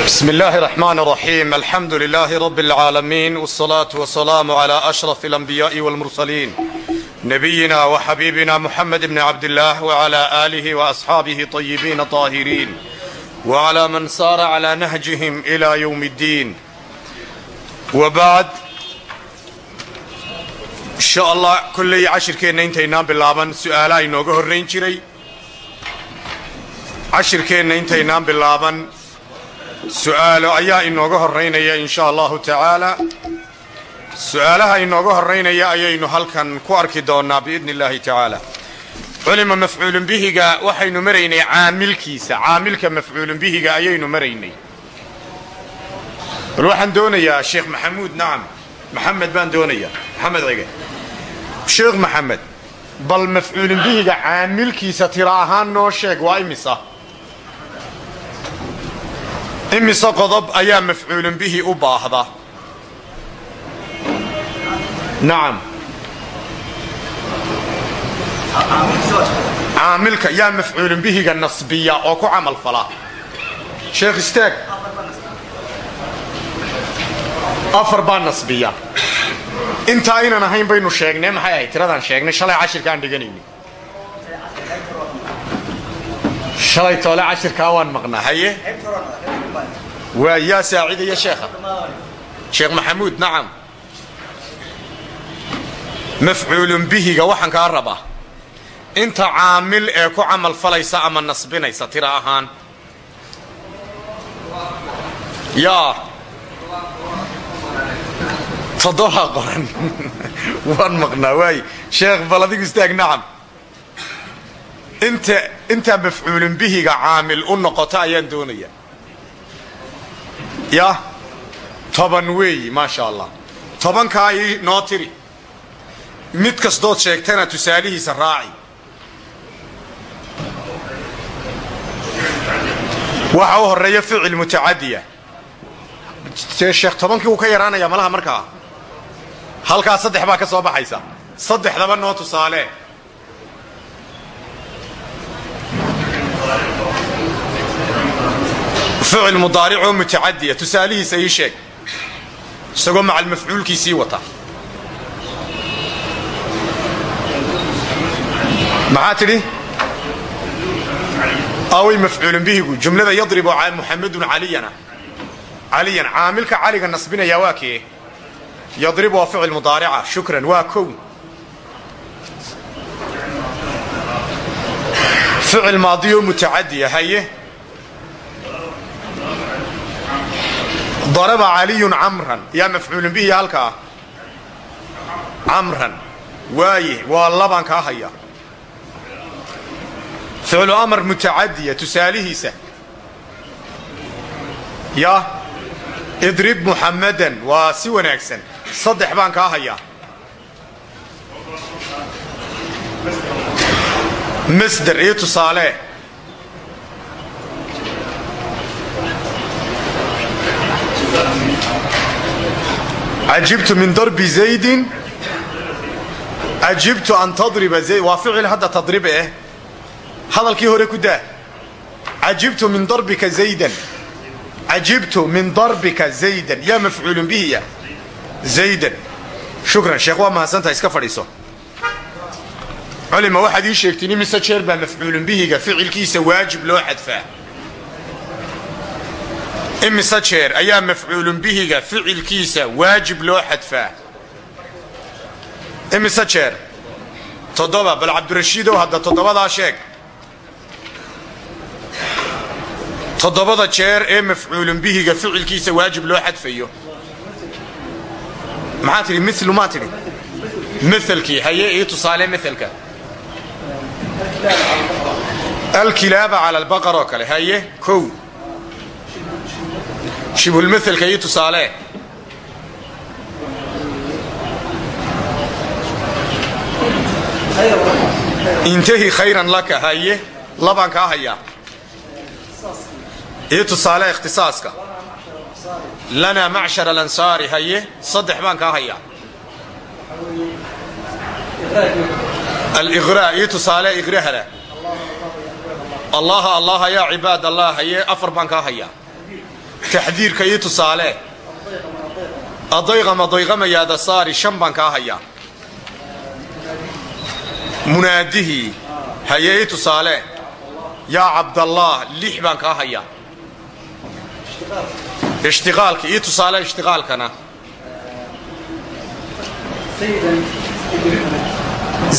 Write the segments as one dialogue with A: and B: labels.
A: بسم الله الرحمن الرحيم الحمد لله رب العالمين والصلاة والسلام على أشرف الأنبياء والمرسلين نبينا وحبيبنا محمد بن عبد الله وعلى آله وأصحابه طيبين طاهرين وعلى من سار على نهجهم إلى يوم الدين وبعد إن شاء الله كل عشر كينا انتينا باللابن سؤالا inooga horrayn jiray cashirkeenna intaynaan bilaaban su'aalo ayaa inooga horraynaya in sha allahu tacaala su'aalaha inooga horraynaya ayaynu halkan ku arki doonnaa biidni illaahi tacaala culima mafcuulun bihiga waxaynu maraynay caamilkiisa. Caamilka mafcuulun bihiga ayaynu maraynay. Bal waxaan doonayaa sheekh maxamuud nacam maxamed baan doonayaa. Maxamed cige sheekh maxamed bal mafcuulun bihiga caamilkiisa tira ahaan noo sheeg waa imisa imise qodob ayaa mafcuulun bihi u baahda. Nacam caamilka yaa mafcuulun bihiga nasbiya oo ku camal fala. Sheekh istaag afar baa nasbiya. Intaa aynan ahayn baynu sheegnay maxay ahayd? Tiradaan sheegnay shalay cashirkaan dhiganayni shalay toole cashirkaa waan maqnaa haye waa yaa saacidaya sheekha? Sheekh maxamuud nacam mafcuulun bihiga waxaan kaa rabaa. Inta caamil ee ku camal falaysa ama nasbinaysa tira ahaan. Yaa. Toddobaa qoran. Waan maqnaa waay. Sheekh bal adigu istaag nacam inta intaa mafcuulun bihiga caamil u noqota ayaan doonaya yah toban weeyi maasha allah tobankaa ii noo tiri. Mid kastood sheegtana tusaalihiisa raaci waxa u horreeya ficil mutacadiya sheekh tobankii wuu ka yaraanaya malaha markaa? Halkaa saddex baa ka soo baxaysa. Saddexdaba noo tusaale ficil mudaaricoo mutacadiya tusaalihiisa ii sheeg isagoo macal mafcuulkiisii wata maxaa tidhi away mafcuulun bihigu jumlada yadribu muxamedun caliyana caliyan caamilka caliga nasbinayaa waa kee yadrib waa ficil mudaarica shukran waa kow ficil maadiyoo mutacadiya haye daraba caliyun camran. Yaa mafcuulun bihi halkaa? Camran. Waaye waa labaan kaa haya. Ficlu amar mutacadiya tusaalihiisa. Ya idrib muxammadan waa si wanaagsan. Saddex baan kaa hayaa masder iyo tusaale ajibtu min darbi zaydin ajibtu an tadriba waa ficil hadda tadrib eh hadalkii hore ku daa cajibtu min darbika zaydan cajibtu min darbika zaydan yaa mafcuulun bihiya zaydan shukran sheekh waa mahadsantaha iska fadhiiso culima waxaad ii sheegtiin imise jeer baa mafcuulun bihiga ficilkiisa waajib loo xadfaa imise jeer ayaa mafcuulun bihiga ficilkiisa waajib loo xadfaa? Imise jeer? Toddoba bal cabdirashiidow hadda toddobadaa sheeg. Toddobada jeer ee mafcuulun bihiga ficilkiisa waajib loo xadfayo. Maxaa tidhi? Milu maa tidhi? Maalkii haye ii tusaale maalka alkilaaba cala albaqar oo kale haye kow shibhulmaalka ii tusaale intahi khayran laka haye labaan kaa hayaa ii tusaale ikhtisaaska lanaa macshar alansaari haye saddex baan kaa hayaa aliqraa ii tusaale iqrahada allaha allaha yaa cibaad allah haye afar baan kaa hayaa taxdiirka ii tusaale adayqama dayqamayaa dasaari shan baan kaa hayaa munaadihii haye ii tusaale yaa cabdallaah lix baan kaa hayaa ishtiqaalka ii tusaale ishtiqaalkana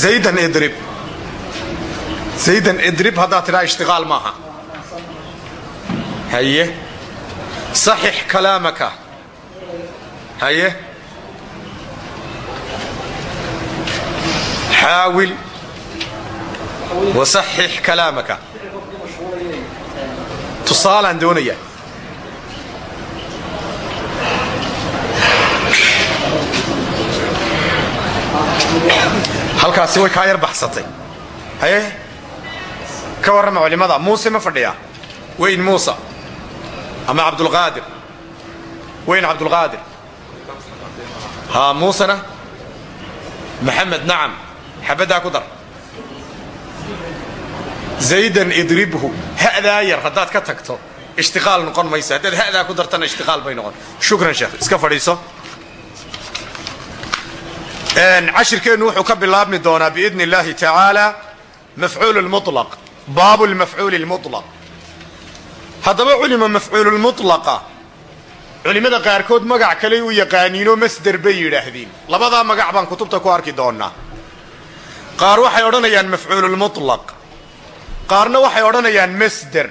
A: zaydan idrib zaydan idrib haddaad tidhaa ishtiqaal maaha haye saxix kalaamaka haye? Xaawil wasaxix kalaamaka tusaalaan doonaya. Halkaasi way kaa yar baxsatay. Haye? Ka warrama culimada muuse ma fadhiya weyn muusa ama cabdulqaadir weyn cabdulqaadir muusena maxamed nacam xabaddaa ku dar. Zaydan idribhu. Ha'daa yar haddaad ka tagto. Ishtiqaal noqon maysa. Haddaad ha'daa ku dartana ishtiqaal bay noqon. Shukran sheekh iska fadhiiso. Cashirkeennu wuxuu ka bilaabmi doonaa biidni اllahi tacaala mafcuul mulaq baabu lmafcuuli lmulaq haddaba culima mafcuululmulaqa culimmada qaarkood magac kaley u yaqaaniinoo masder bay yidhaahdeen. Labadaa magac baan kutubta ku arki doonaa qaar waxay odhanayaan mafcuululmulaq qaarna waxay odhanayaan masder.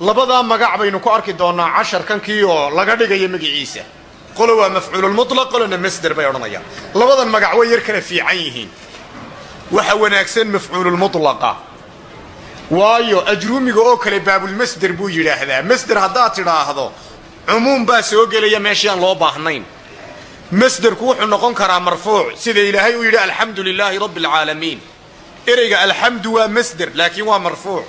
A: Labadaa magac baynu ku arki doonaa casharkankii oo laga dhigayo magiciisa. Qolo waa mafcuululmulaq qolona masder bay odhanayaan. Labadan magac way yar kala fiican yihiin. Waxa wanaagsan mafcuululmulaqa waayo ajruumiga oo kale baabulmasder buu yidhaahdaa. Masder haddaad tidhaahdo cumuum baa soo gelaya meeshii aan loo baahnayn. Masderku wuxuu noqon karaa marfuuc. Sida ilaahay uu yidhi alxamdu lilaahi rabbi alcaalamiin ereyga alxamdu waa masder laakiin waa marfuuc.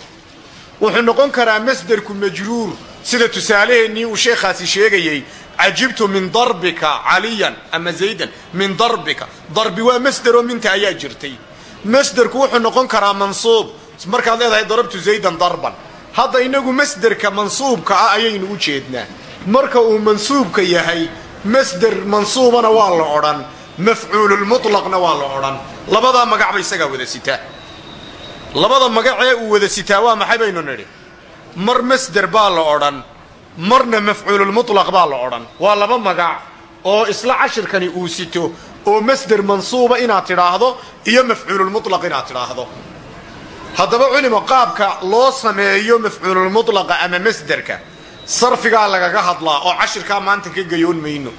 A: Wuxuu noqon karaa masderku majruur. Sida tusaalaheennii uu sheekhaasi sheegayey cajibtu min darbika caliyan ama zaydan. Min darbika. Darbi waa masderoo minta ayaa jirtay. Masderku wuxuu noqon karaa mansuub markaad leedahay darabtu zaydan darban. Hadda inagu masderka mansuubka ah ayaynu u jeednaa. Marka uu mansuubka yahay masder mansuubana waa la odhan mafcuululmulaqna waa la odhan. Labadaa magacba isagaa wada sitaa. Labada magacee uu wada sitaa waa maxay baynu nidhi? Mar masder baa la odhan marna mafcuululmulaq baa la odhan. Waa laba magac oo isla cashirkani uu sito oo masder mansuuba inaad tidhaahdo iyo mafcuululmulaq inaad tidhaahdo haddaba culimo qaabka loo sameeyo mafcuululmulaqa ama masderka sarfigaa lagaga hadlaa oo cashirkaa maanta ka gayoon mayno.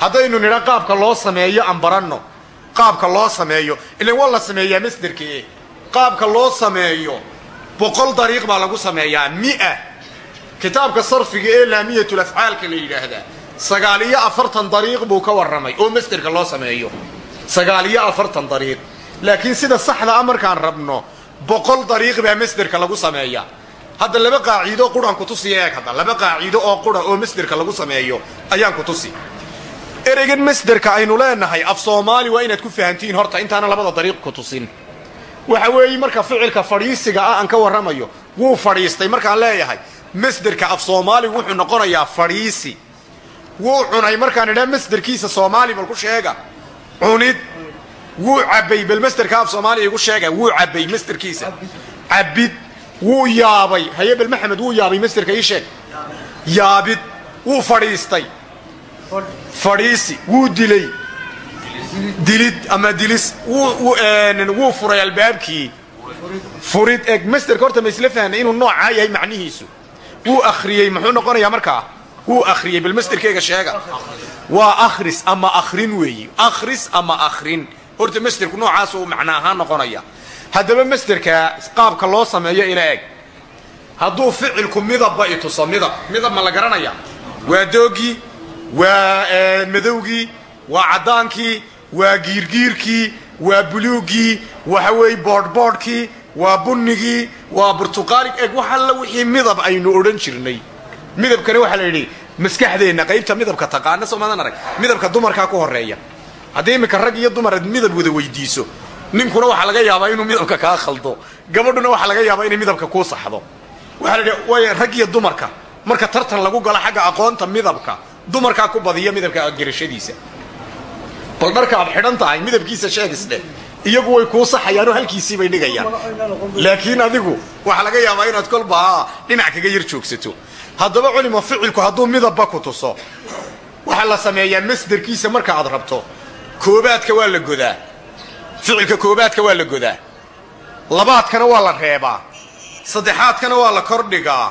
A: Haddaynu nidha qaabka loo sameeyo aan baranno qaabka loo sameeyo ilan waa la sameeyaa masderkae qaabka loo sameeyo boqol dariiq baa lagu sameeyaa mia. Kitaabka sarfiga ee laamiyatul afcaalka la yidhaahdaa sagaal iyo afartan dariiq buu ka warramay oo masderka loo sameeyo. Sagaal iyo afartan dariiq. Laakiin sida saxda a markaan rabno boqol dariiq baa masderka lagu sameeyaa. Hadda laba qaaciido quraan ku tusiya eeg hadda. Laba qaaciido oo qura oo masderka lagu sameeyo ayaan ku tusi. Ereygan masderka aynu leenahay af soomaali waa inaad ku fahantihiin horta intaana labada dariiq ku tusin. Waxa weeye marka ficilka fadhiisiga ah aan ka warramayo wuu fadhiistay. Markaan leeyahay masderka af soomaaligu wuxuu noqonayaa fadhiisi. Wuu cunay markaan idhaa masderkiisa soomaali bal ku sheega. Cunid wuu cabbay bal masderka af soomaaliya igu sheega wuu cabbay masderkiisa cabbid wuu yaabay. Haye bal maxamed wuu yaabay masderka ii sheeg yaabid wuu fadhiistay. Fadhiisi wuu dilay. Dilid ama dilis wuu furay albaabkii. Furid eg masderka horta ma isla fahnay inuu noocaa yahay macnihiisu. Wuu akhriyey muxuu noqonayaa markaa wuu akhriyey bal masderkeega sheega. Waa akhris ama akhrin weeyi. Akhris ama akhrin horta masderku noocaas uu macno ahaan noqonaya. Haddaba masderka qaabka loo sameeyo ila eg. Hadduu ficilku midabba ituso midab midab ma la garanaya. Waa doogii waa madowgii waa caddaankii waa giirgiirkii waa buluugii waxa weeye boodhboodhkii waa bunnigii waa burtuqaalig eg wax alla wixii midab aynu odhan jirnay. Midabkani waxaa la yidhi maskaxdeenna qaybta midabka taqaana soomaadan arag. Midabka dumarkaa ku horreeya haddii iminka rag iyo dumar midab wada weydiiso ninkuna waxaa laga yaabaa inuu midabka kaa khaldo. Gabadhuna waxaa laga yaabaa inay midabka kuu saxdo. Waxaa la yidhi way rag iyo dumarka
B: marka tartan lagu galo xagga aqoonta midabka dumarkaa ku badiya midabka garashadiisa bal dharka aad xidhan tahay midabkiisa sheegisdhe iyagu way kuu saxayaanoo halkiisii bay dhigayaan. Laakiin adigu waxaa laga yaabaa inaad kolba dhinac kaga yar joogsato. Haddaba culimo ficilku hadduu midabba ku tuso waxaa la sameeyaa masderkiisa marka aad rabto koobaadka waa la godaa ficilka koobaadka waa la godaa labaadkana waa la reebaa. Saddexaadkana waa la kordhigaa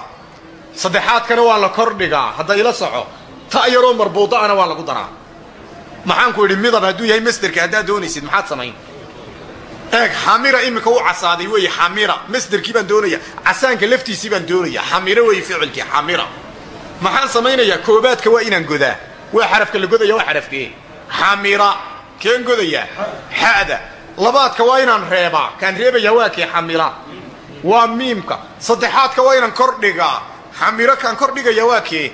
B: saddexaadkana waa la kordhigaa hadda ila soco. Ta yaroo marbuudaana waa lagu daraa. Maxaanku idhi midab hadduu yahay masderka haddaad doonaysid maxaad samayn? Eeg xamira iminka u casaaday weeye xamira. Masderkii baan doonaya. Casaanka laftiisii baan doonaya. Xamiro weeye ficilkii xamira. Maxaan samaynayaa koobaadka waa inaan godaa. Waa xarafka la godaya waa xarafkee. Xamira keen godayaa xa'da labaadka waa inaan reebaa. Kaan reebayaa waa kee xamira waa miimka. Saddexaadka waa inaan kordhigaa xamiro kaan kordhigaya waa kee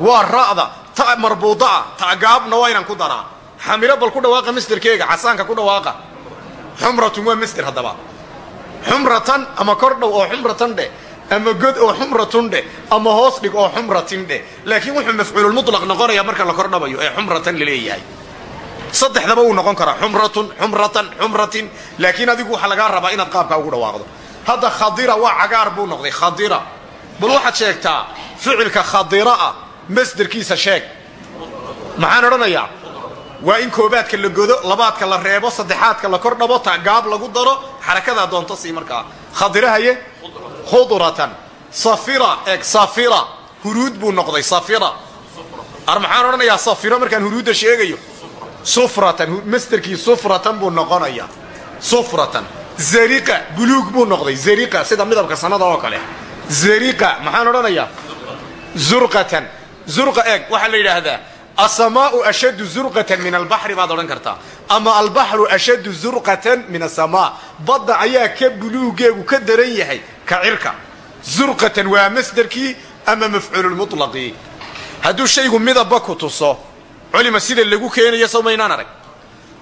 B: waa ra'da. Ta marbuuda'a. Ta'gaabna waa inaan ku daraa. Xamiro bal ku dhawaaqa masderkeega casaanka ku dhawaaqa. Xumratun waa masder haddaba. Xumratan ama kordhow oo xumratan dheh ama god oo xumratun dheh ama hoos dhig oo xumratin dheh laakiin wuxuu mafcuululmutlaq noqonayaa marka la kordhabayo ee xumratan la leeyahay saddexdaba wuu noqon karaa xumratun xumratan xumratin. Laakiin adigu waxaa lagaa rabaa inaad qaabkaa ugu dhawaaqdo. Hadda khadira waa cagaar buu noqday khadira. Bal waxaad sheegtaa ficilka khadira'a masderkiisa sheeg. Maxaan odhanayaa? Waa in koobaadka la godo labaadka la reebo saddexaadka la kor dhabo gaab lagu daro xarakadaa doonto sii markaa. Khadirahaye khudratan. Safira eeg safira. Huruud buu noqday safira. Ar maxaan odhanayaa safiro markaan huruudda sheegayo sufratan masderkii sufratan buu noqonayaa sufratan. Zariqa buluug buu noqday. Zariqa sida midabka sanada oo kale. Zariqa maxaan odhanayaa? Zurqatan. Zurqa eeg waxaa la yidhaahdaa asamaau ashaddu zurqatan min albaxri baad odhan kartaa. Ama albaxru ashaddu zurqatan min asamaa badda ayaa ka buluugeegu ka daran yahay ka cirka. Zurqatan waa masderkii ama mafcuululmutlaqii hadduu shaygu midabba ku tuso culima sida lagu keenayo sow maynaan arag.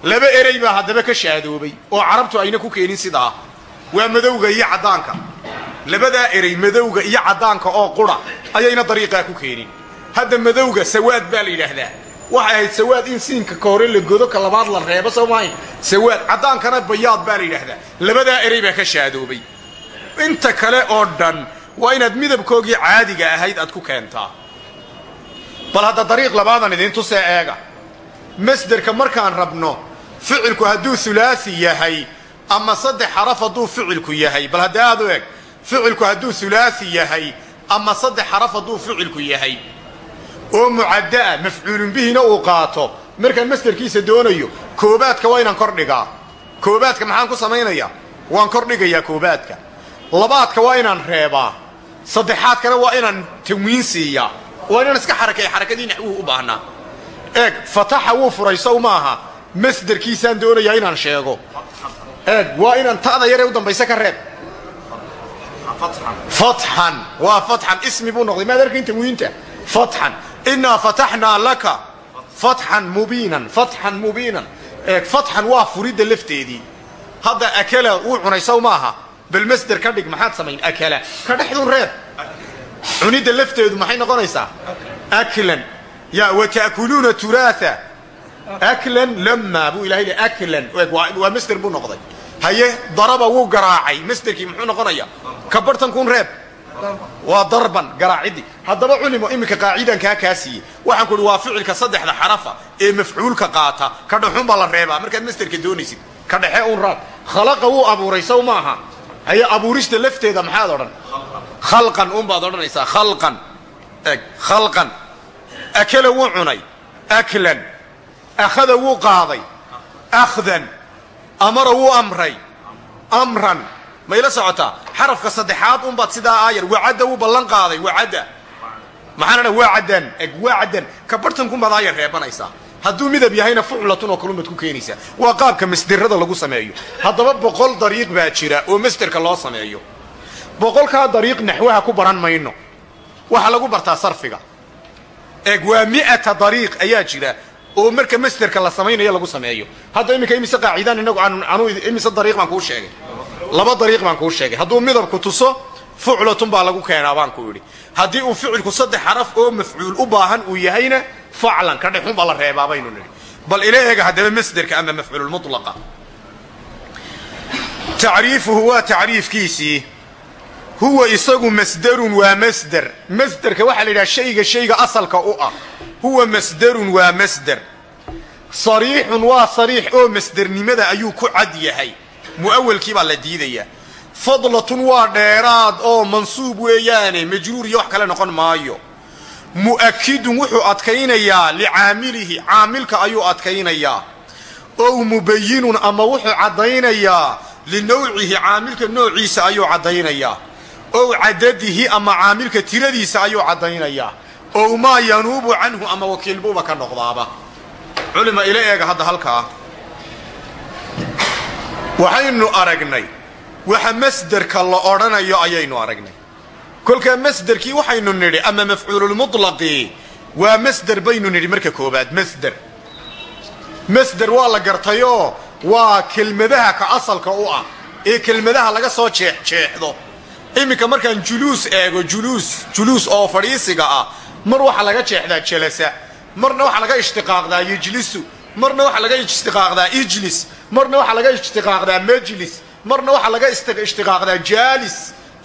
B: Laba erey baa haddaba ka shaadoobay oo carabtu ayna ku keenin sidaa waa madowga iyo caddaanka. Labadaa erey madowga iyo caddaanka oo qura ayayna dariiqaa ku keenin. Hadda madowga sawaad baa la yidhaahdaa. Waxay ahayd sawaad in siinka ka hore la godo ka labaad la reebo soo maahayn sawaad caddaankana bayaad baa la yidhaahdaa. Labadaa erey baa ka shaadoobay. Inta kale oo dhan waa inaad midabkoogii caadiga ahayd aad ku keentaa bal hadda dariiq labaadan idiin tusee eega. Masderka markaan rabno ficilku hadduu hulaasi yahay ama saddex xaraf hadduu ficilku yahay. Bal hadda aad u eg ficilku hadduu hulaasi yahay ama saddex xaraf hadduu ficilku yahay. Oo mucadda'a mafcuulun bihina uu qaato. Markaan masderkiisa doonayo koobaadka waa inaan kordhigaa koobaadka maxaan ku samaynayaa? Waan kordhigayaa koobaadka. Labaadka waa inaan reebaa. Saddexaadkana waa inaan tanwiin siiyaa waa inaan iska xarakeeya xarakadii naxwuhu u baahnaa. Eeg fataxa wuu furay sow maaha masderkiisaan doonayaa inaan sheego. Eeg waa inaan ta'da yaree u dambayse ka reeb. Fatxan. Waa fatxan ismi buu noqday. Maad arkayn tanwiinta fatxan innaa fataxnaa laka. Fatxan mubiinan fatxan mubiinan. Eeg fatxan waa furidda lafteedii. Hadda akala wuu cunay sow maaha. Bal masder ka dhig maxaad samayn akala ka dhexdun reeb cunidda lafteedu maxay noqonaysaa? Aklan. Ya wata'kuluuna turaatha aklan lama buu ilahay le aklan. Waa masder buu noqday. Haye daraba wuu garaacay. Masderkii muxuu noqonayaa? Ka bartankuun reeb. Waa darban garaacidii haddaba culimo iminka qaacidankaa kaa siiyey. Waxaan ku waa ficilka saddexda xarafa ee mafcuulka qaata. Ka dhaxun baa la reebaa. Markaad masderka doonaysid ka dhexe un raab khalaqa wuu abuuray maaha. Haye abuurista lafteeda maxaad odhan khalqan unbaad odhanaysaa khalqan. Eg khalqan. Akala wuu cunay aklan. Akhada wuu qaaday akhdan. Amara wuu amray amran. Mayla socotaa xarafka saddexaad unbaad sidaa aayar wacadda wuu ballan qaaday wacadda. Maxaan odhan waacadan eg waacadan ka bartankunbaad aayar reebanaysaa. Hadduu midab yahayna fuclatun oo kalunbaad ku keenaysaa. Waa qaabka masderada lagu sameeyo. Haddaba boqol dariiq baa jira oo masderka loo sameeyo boqolkaa dariiq naxwaha ku baran mayno. Waxaa lagu bartaa sarfiga. Eeg waa mi'ata dariiq ayaa jira oo marka masderka la samaynayo lagu sameeyo. Hadda iminka imise qaacidaan inagu anu imise dariiq baan kuu sheegay. Laba dariiq baan kuu sheegay. Hadduu midabku tuso fuclatun baa lagu keenaa baan ku idhi haddii uu ficilku saddex xaraf oo mafcuul u baahan uu yahayna faclan ka dhexun baa la reebaa baynu nidhi. Bal ila eega haddaba masderka ama mafcuululmulaqa tacriifuhu waa tacriifkiisii huwa isagu masderun waa masder masderka waxaa la yidhaha shayga shayga asalka u ah. Huwa masderun waa masder sariixun waa sariix oo masdernimada ayuu ku cad yahay. Mu'awalkii baa la diidayaa. Fadlatun waa dheeraad oo mansuub weeyaane majruur iyo wax kale noqon maayo. Mu'akidun wuxuu adkaynayaa licaamilihi caamilka ayuu adkaynayaa. Ow mubayinun ama wuxuu caddaynayaa linowcihi caamilka noociisa ayuu caddaynayaa ow cadadihi ama caamilka tiradiisa ayuu caddaynayaa. Ow maa yanuubu canhu ama wakiilbuuba ka noqdaaba. Culima ila eega hadda halkaa. Waxaynu aragnay. Waxa masderka la odhanayo ayaynu aragnay. Kolkaa masderkii waxaynu nidhi ama mafcuululmutlaqi waa masder baynu nidhi marka koobaad masder masder waa la gartayoo waa kelmadaha ka asalka u ah. Ee kelmadaha laga soo jeexjeexdo iminka markaan juluus eego juluus juluus oo fadhiisiga ah mar waxaa laga jeexdaa jalasa marna waxaa laga ishtiqaaqdaa yejlisu marna waxaa laga ishtiqaaqdaa ijlis marna waxaa laga ishtiqaaqdaa majlis marna waxaa laga ishtiqaaqdaa jaalis.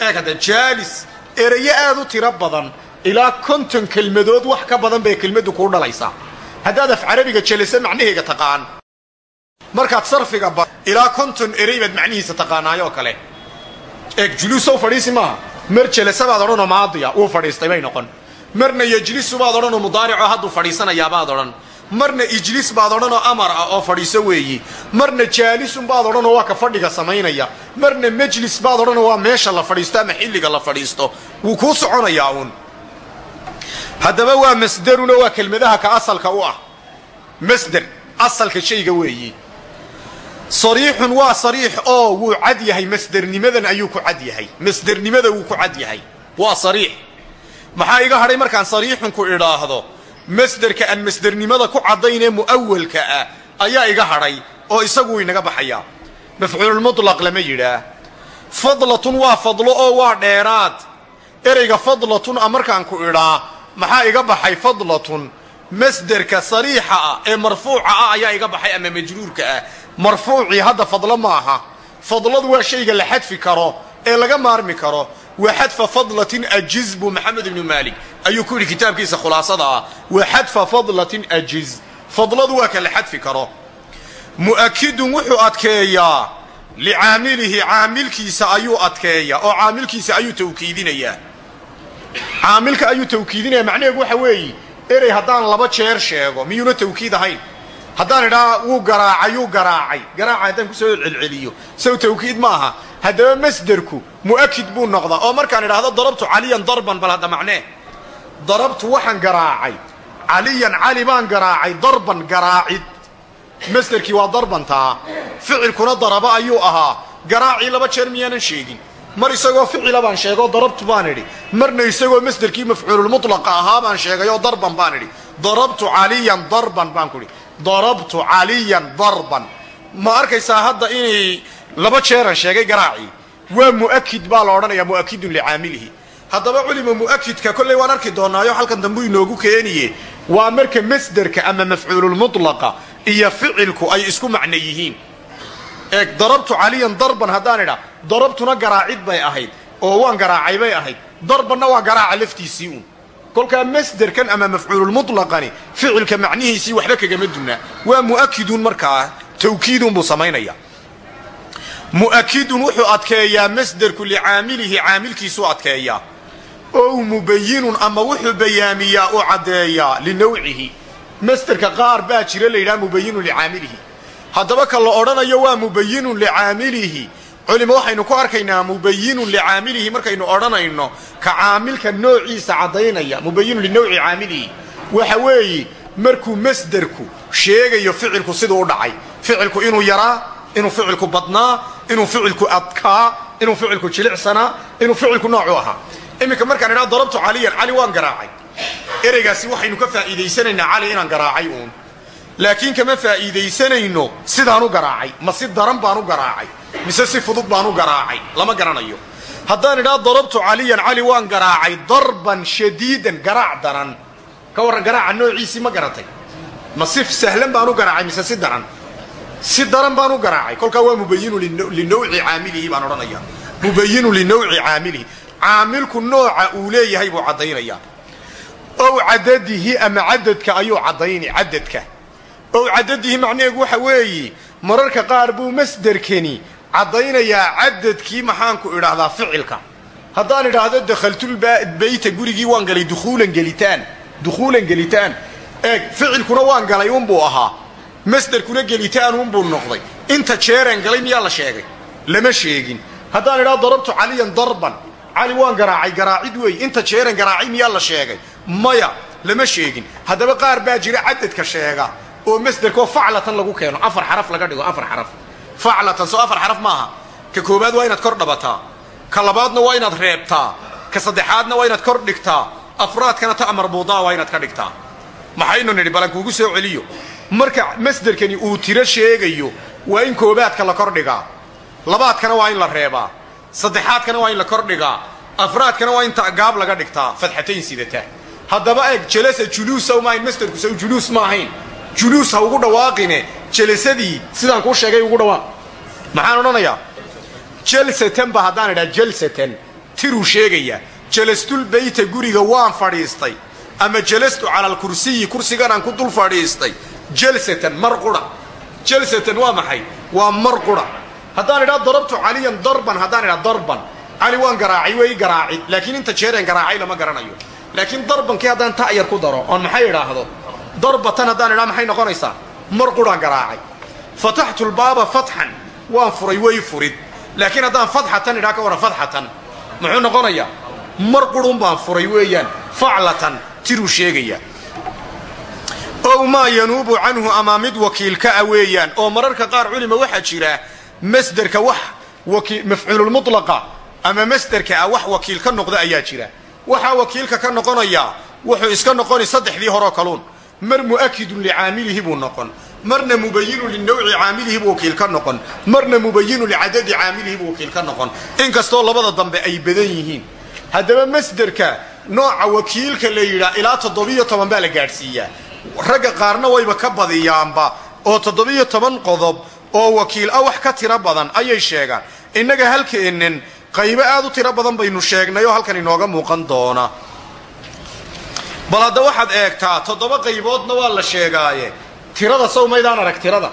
B: Eeg hadda jaalis aad u tiro badan ilaa konton kelmadood wax ka badan bay kelmaddu kuu dhalaysaa. Haddaad af carabiga jalase macnaheega taqaan markaad sarfiga ilaa konton erey baad macnihiisa taqaanaayoo kale eeg juluusow fadhiisi maaha mar jalasa baad odhanoo maadiya wuu fadhiistay bay noqon. Marna yejlisu baad odhanoo mudaarico hadduu fadhiisanayaa baad odhan marna ijlis baad odhanoo amar ah oo fadhiiso weeyi marna jaalisun baad odhanoo waa ka fadhiga samaynaya marna majlis baad odhanoo waa meesha la fadhiisto ama xilliga la fadhiisto wuu kuu soconayaa uun haddaba waa masderunoo waa kelmadaha ka asalka u ah. Masder asalka shayga weeyi sariixun waa sariix oo wuu cad yahay masdernimadan ayuu ku cad yahay. Masdernimada wuu ku cad yahay. Waa sariix. Maxaa iga hadhay markaan sariixun ku idhaahdo? Masderka aan masdernimada ku caddaynee mu'awalka ah ayaa iga hadhay oo isagu inaga baxayaa. Mafcuululmutlaq lama yidhaah. Fadlatun waa fadlo oo waa dheeraad. Ereyga fadlatun a markaan ku idhaa maxaa iga baxay fadlatun? Masderka sariixa ah ee marfuuca ah ayaa iga baxay ama majruurka ah marfuucii hadda fadlo ma aha. Fadladu waa shayga la xadfi karo ee laga maarmi karo. Wa xadfa fadlatin ajiz buu maxamed ibnu maalik ayuu ku yidhi kitaabkiisa khulaasada ah. Wa xadfa fadlatin ajiz. Fadladu waa ka la xadfi karo. Mu'akidun wuxuu adkeeyaa. Licaamilihi caamilkiisa ayuu adkeeyaa. Oo caamilkiisa ayuu tawkiidinayaa. Caamilka ayuu tawkiidinaya macnaheegu waxa weeye erey haddaan laba jeer sheego miyuuna tawkiid ahayn haddaan idhaa wuu garaacayuu garaacay. Garaaca haddaan ku soo celceliyo. Sow tawkiid ma aha haddaba masderku mu'akid buu noqdaa. Oo markaan idhaahdo darabtu caliyan darban bal hadda macnee. Darabtu waxaan garaacay. Caliyan cali baan garaacay darban garaacid. Masderkii waa darbantaa ficilkuna daraba ayuu ahaa. Garaacii laba jeer miyaanan sheegin. Mar isagoo ficila baan sheegoo darabtu baan idhi. Marna isagoo masderkii mafcuululmutlaqa ahaa baan sheegay oo darban baan idhi. Darabtu caliyan darban baan ku idhi darabtu caliyan darban. Ma arkaysaa hadda inay laba jeeran sheegay garaacii waa mu'akid baa la odhanayaa mu'akidun licaamilihi. Haddaba culima mu'akidka kolley waan arki doonaayo halkan dambu inoogu keeniye waa marka masderka ama mafcuululmutlaqa iyo ficilku ay isku macno yihiin. Eeg darabtu caliyan darban haddaan idhaa darabtuna garaacid bay ahayd oo waan garaacay bay ahayd. Darbanna waa garaaca laftiisii uun kolkaa masderkan ama mafcuululmutlaqani ficilka macnihiisii waxba kagama dunnaa waa mu'akidun markaa tawkiidun buu samaynaya. Mu'akidun wuxuu adkeeyaa masderku licaamilihi caamilkiisuu adkeeyaa ow mubayinun ama wuxuu bayaamiyaa u caddeeyaa linawcihi. Masderka qaar baa jira la yidhaha mubayinun licaamilihi. Haddaba ka la odhanayo waa mubayinun licaamilihi culima waxaynu ku arkaynaa mubayinun licaamilihi markaynu odhanayno ka caamilka noociisa caddaynaya mubayinun linawci caamilihi. Waxa weeye markuu masderku sheegayo ficilku siduu dhacay ficilku inuu yaraa inuu ficilku badnaa inuu ficilku adkaa inuu ficilku jilicsanaa inuu ficilku noocu ahaa. Iminka markaan idhaa darabtu caliyan. Cali waan garaacay. Ereygaasi waxaynu ka faa'iidaysanaynaa cali inaan garaacay uun. Laakiin kama faa'iidaysanayno sidaan u garaacay ma si daran baan u garaacay mise si fudud baan u garaacay lama garanayo. Haddaan idhaa darabtu caliyan cali waan garaacay darban shadiidan garaac daran. Ka warran garaaca noociisii ma garatay. Ma si sahlan baan u garaacay mise si daran? Si daran baan u garaacay. Kolkaa waa mubayinu linawci caamilihi baan odhanaya mubayinu linawci caamilihi. Caamilku nooca uu leeyahay buu caddaynayaa. Ow cadadihi ama cadadka ayuu caddayni cadadka ow cadadihi macnaheegu waxa weeye mararka qaar buu masderkani caddaynayaa cadadkii maxaanku idhaahdaa ficilka. Haddaan idhaahdo dakhaltulbeyta gurigii waan galay dukhuulan gelitaan dukhuulan gelitaan. Eeg ficilkuna waan galay unbuu ahaa. Masderkuna gelitaan unbuu noqday. Inta jeeraan galay miyaa la sheegay? Lama sheegin. Haddaan idhaahdo darabtu caliyan darban. Cali waan garaacay garaacid weey inta jeeran garaacay miyaa la sheegay? Maya lama sheegin. Haddaba qaar baa jira cadadka sheega oo masderkoo faclatan lagu keeno. Afar xaraf laga dhigo afar xaraf faclatan soo afar xaraf maaha. Ka koobaad waa inaad kor dhabataa. Ka labaadna waa inaad reebtaa. Ka saddexaadna waa inaad kor dhigtaa. Afraadkana ta marbuudaa waa inaad ka dhigtaa. Maxaynu nidhi balankuugu soo celiyo. Marka masderkani uu tiro sheegayo waa in koobaadka la kor dhigaa. Labaadkana waa in la reebaa. Saddexaadkana waa in la kor dhigaa. Afraadkana waa in gaab laga dhigtaa. Fadxatayn sidata. Haddaba eeg jalasa juluusaw maahayn masderku saw juluus ma juluus ha ugu dhawaaqine jalasadii sidaan kuu sheegay ugu dhawaaq maxaan odhanayaa? Jalsatan ba haddaan idhaa jalsatan tiruu sheegaya jalastulbeyta guriga waan fadhiistay. Ama jalastu cala alkursiyi kursiganaan ku dul fadhiistay. Jalsatan mar qura. Jalsatan waa maxay? Waa mar qura. Haddaan idhaa darabtu caliyan darban haddaan idhaa darban. Cali waan garaacay wey garaacid. Laakiin inta jeereen garaacay lama garanayo. Laakiin darbankii haddaan ta'yar ku daro oon maxay idhaahdo? Darbatan haddaan idhaa maxay noqonaysaa mar quraan garaacay fataxtu lbaaba fatxan. Waan furay way furid. Laakiin haddaan fadxatan idhaa ka waran fadxatan muxuu noqonayaa mar qurun baan furay weeyaan faclatan tiruu sheegaya. Ow maa yanuubu canhu ama mid wakiilkaa weeyaan. Oo mararka qaar culima waxaa jira masderka wax mafcuululmulaqa ama masderka ah wax wakiil ka noqda ayaa jira. Waxaa wakiilka ka noqonayaa wuxuu iska noqoni saddexdii horeo kaluun mar mu'akidun licaamilihi buu noqon marna mubayinun linawci caamilihi buu wakiil ka noqon marna mubayinun licadadi caamilihi buu wakiil ka noqon. Inkastoo labada dambe ay badan yihiin haddaba masderka nooca wakiilka la yidhaa ilaa toddobiyo toban baa la gaadhsiiyaa ragga qaarna wayba ka badiyaanba oo toddobiyo toban qodob oo wakiil ah wax ka tiro badan ayay sheegaan. Innaga halkeennan qaybo aad u tiro badan baynu sheegnay oo halkan inooga muuqan doona bal hadda waxaad eegtaa toddoba qayboodna waa la sheegaaye. Tirada sow maydaan arag tirada.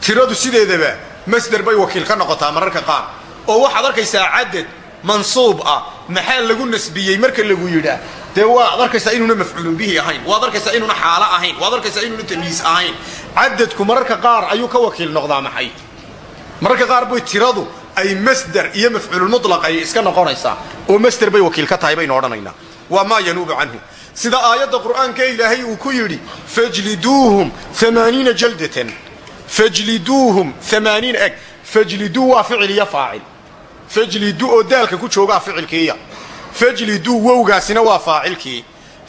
B: Tiradu sideedaba masder bay wakiil ka noqotaa mararka qaar. Oo waxaad arkaysaa cadad mansuub ah maxaa lagu nasbiyey marka lagu yidhaa? Dee waad arkaysaa inuuna mafcuulun bihi ahayn waad arkaysaa inuuna xaalo ahayn waad arkaysaa inuuna tamyiis ahayn. Cadadku mararka qaar ayuu ka wakiil noqdaa maxay? Mararka qaar bay tiradu ay masder iyo mafcuululmutlaq ay iska noqonaysaa. Oo masder bay wakiil ka tahay baynu odhanaynaa. Waa maa yanuubu canhu sida aayadda qur'aanka ilaahay uu ku yidhi fajliduuhum amaaniina jaldatan fajliduuhum amaaniina eg. Fajliduu waa ficil iyo faacil. Fajlidu oo daalka ku joogaa ficilkiiya fajliduu wowgaasina waa faacilkii.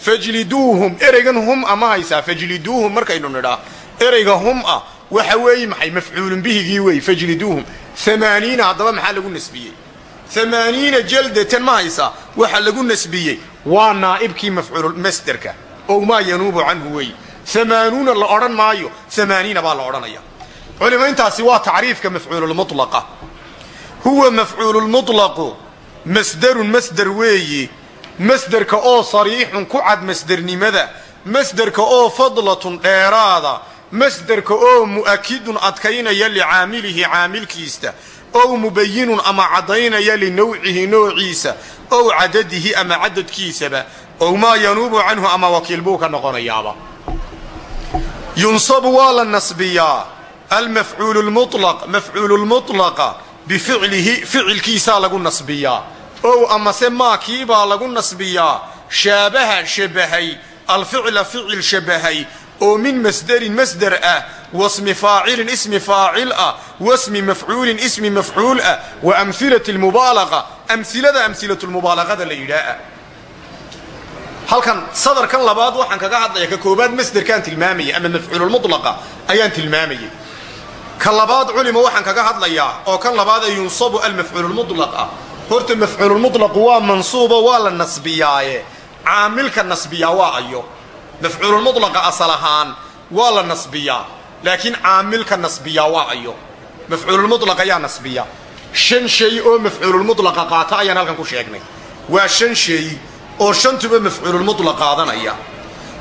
B: Fajliduuhum ereygan hum a ma haysaa. Fajliduuhum markaynu nidhaa ereyga hum ah waxa weeye maxay mafcuulun bihigii wey fajliduuhum amaaniina haddaba maxaa lagu nasbiyey? Amaaniina jaldatan ma haysaa waxa lagu nasbiyey waa naa'ibkii mafcuulmasderka ow maa yanuubu canhu wey amaanuuna la odhan maayo amaaniina baa la odhanaya. Culimo intaasi waa tacriifka mafcuululmulaqa huwa mafcuululmutlaqu masderun masder weeyi. Masderka oo sariixun ku cad masdernimada. Masderka oo fadlatun dheeraada. Masderka oo mu'akidun adkaynaya licaamilihi caamilkiista ow mubayinun ama caddaynaya linawcihi noociisa ow cadadihi ama cadadkiisaba ow maa yanuubu canhu ama wakiil buu ka noqonayaaba yunsabu waa la nasbiyaa almafcuulu lmulaq mafcuululmulaqa bificlihi ficilkiisaa lagu nasbiyaa ow amase maakiibaa lagu nasbiyaa shaabaha shabahay alficla ficil shabahay oo min masderin masder ah wasmi faacilin ismi faacil ah wasmi mafcuulin ismi mafcuul ah wa amhilati lmubaalaqa amhilada amhilatulmubaalaqada la yidhaah halkan sadarkan labaad waxaan kaga hadlaya ka koobaad masderkaan tilmaamaya ama mafcuululmulaqa ayaan tilmaamayay ka labaad culima waxaan kaga hadlayaa oo kan labaad ee yunsabu almafcuululmulaq ah horta mafcuululmutlaqu waa mansuubo waa la nasbiyaaye. Caamilka nasbiyaa waa ayo mafcuululmutlaqa asal ahaan waa la nasbiyaa laakiin caamilka nasbiyaa waa ayo. Mafcuululmutlaq ayaa nasbiya. Shan shay oo mafcuululmutlaqa qaata ayaan halkan ku sheegnay. Waa shan shay oo shantuba mafcuululmutlaq qaadanaya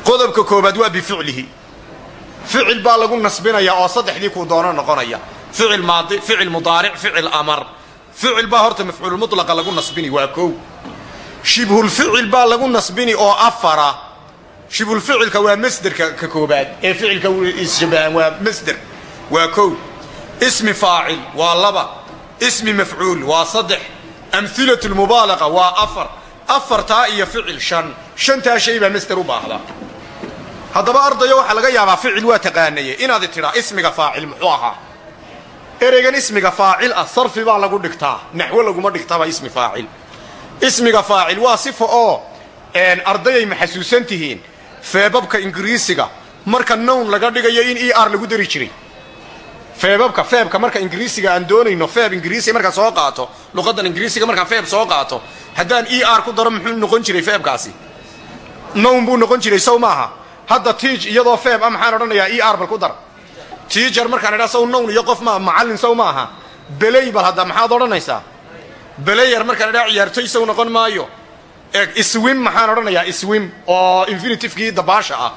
B: qodobka koobaad waa bificlihi. Ficil baa lagu nasbinayaa oo saddexdii kuu doono noqonaya. Ficil maadi ficil mudaaric ficil amar. Ficil baa horta mafcuululmutlaqa lagu nasbini waa kow shibhulficil baa lagu nasbini oo afara shibhulficilka waa masderka ka koobaad. Ee ficilka isshabahan waa masder waa kow. Ismi faacil waa laba. Ismi mafcuul waa saddex. Amhilatu lmubaalaqa waa afar. Afartaa iyo ficil shan. Shantaa shay baa masder u baahda. Haddaba ardayo waxaa laga yaabaa ficil waa taqaanaye inaad tidhaa ismiga faacil muxuu ahaa? Ereygan ismiga faacil ah sarfi baa lagu dhigtaa. Naxwo laguma dhigtaba ismi faacil feebabka ingiriisiga marka nown laga dhigayo in e r lagu dari jiray. Feebabka feebka marka ingiriisiga aan doonayno feeb ingiriisi markaan soo qaato luqadan ingiriisiga markaan feeb soo qaato haddaan e r ku daro muxuu noqon jiray feebkaasi? Nown buu noqon jiray sow maaha hadda tiij iyadoo feeb a maxaan odhanayaa e r bal ku dar. Tiijar markaan idhaa sow nown iyo qof ma macallin sow maaha beley bal hadda maxaad odhanaysaa? Beleyer markaan idhaa ciyaartoy sow noqon maayo swim maxaan odhanayaa swim oo infinitivekii dabaasha ah.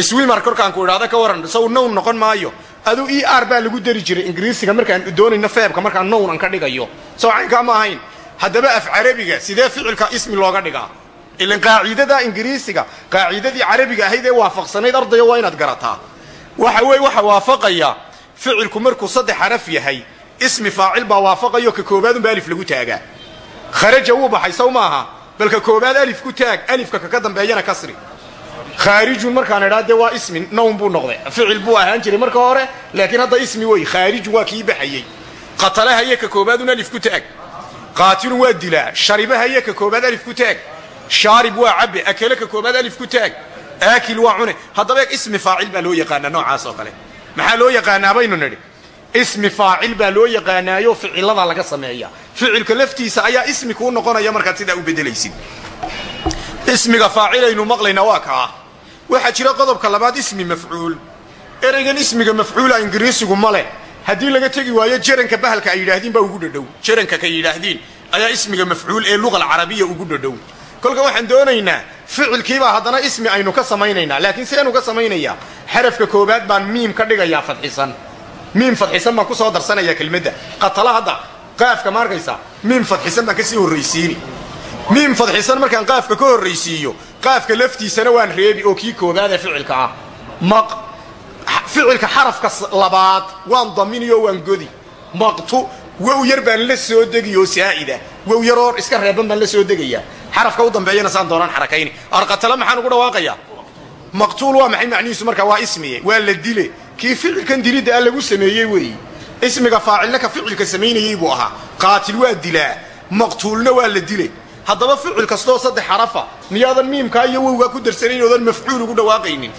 B: Swimar korkaan ku idhaahda ka waran sow nown noqon maayo. Aduu e r baa lagu dari jiray ingiriisiga markaan doonayno feebka markaan nown aan ka dhigayo. Sow caynkaa ma ahayn haddaba af carabiga sidee ficilka ismi looga dhigaa? Ilan qaacidada ingiriisiga qaacidadii carabiga ahayd ee waafaqsanayd ardayo waa inaad garataa. Waxa weeye waxa waafaqaya ficilku markuu saddex xaraf yahay ismi faacil baa waafaqayo ka koobaadunba alif lagu taagaa. Kharaja wuu baxay maaha bal ka koobaad alif ku taag alifka kaka dambeeyana kasri khaarijun markaan idhaa dee waa ismi nown buu noqday ficil buu ahaan jiray marka hore laakiin hadda ismi wey khaarijun waa kii baxayey qatala haye ka koobaadun alif ku taag qaatilun waa dilaa shariba haye ka koobaad alif ku taag shaarib waa cabbe akele ka koobaad alif ku taag aakil waa cune haddaba ismi faacil baa loo yaqaanaa noocaas oo kale maxaa loo yaqaanaa baynu nidhi ismi faacil baa loo yaqaanaayo ficilada laga sameeya. Ficilka laftiisa ayaa ismi kuu noqonaya markaad sidaa u bedelaysid ismiga faacilaynu maqlayna waa kaa. Waxaa jira qodobka labaad ismi mafcuul. Ereygan ismiga mafcuula ingiriisigu ma leh. Haddii laga tegi waayo jaranka bahalka ay yidhaahdiin baa ugu dhadhow. Jaranka ka yidhaahdiin ayaa ismiga mafcuul ee luqa alcarabiya ugu dhadhow. Kolka waxaan doonaynaa ficilkiibaa haddana ismi aynu ka samaynaynaa. Laakiin sideenu ka samaynayaa xarafka koobaad baan miim ka dhigayaa fadxisan miim fadxisan baan ku soo darsanaya kelmadda. Qatala hadda qaafka ma arkaysaa? Miim fadxisan baan ka sii horraysiini. Miim fadxisan markaan qaafka ka horraysiiyo qaafka laftiisana waan reebi oo kii koobaad ee ficilka ah. Maq ficilka xarafka labaad waan daminiyo waan godi. Maqtu wow yar baan la soo degi oo saa'ida. Wow yaroo iska reeban baan la soo degayaa. Xarafka u dambeeyana saan doonaan xarakayni. Arqatala maxaan ugu dhawaaqayaa? Maqtuul waa maxay macnihiisu marka? Waa ismiye waa la dile kii ficilkan dilidda a lagu sameeyey weeyi ismiga faacilna ka ficilka samaynayey buu ahaa. Qaatil waa dilaa. Maqtuulna waa la dile haddaba ficil kastoo saddex xarafa miyaadan miimkaa iyo wowgaa ku darsanayn oodan mafcuul ugu dhawaaqaynin.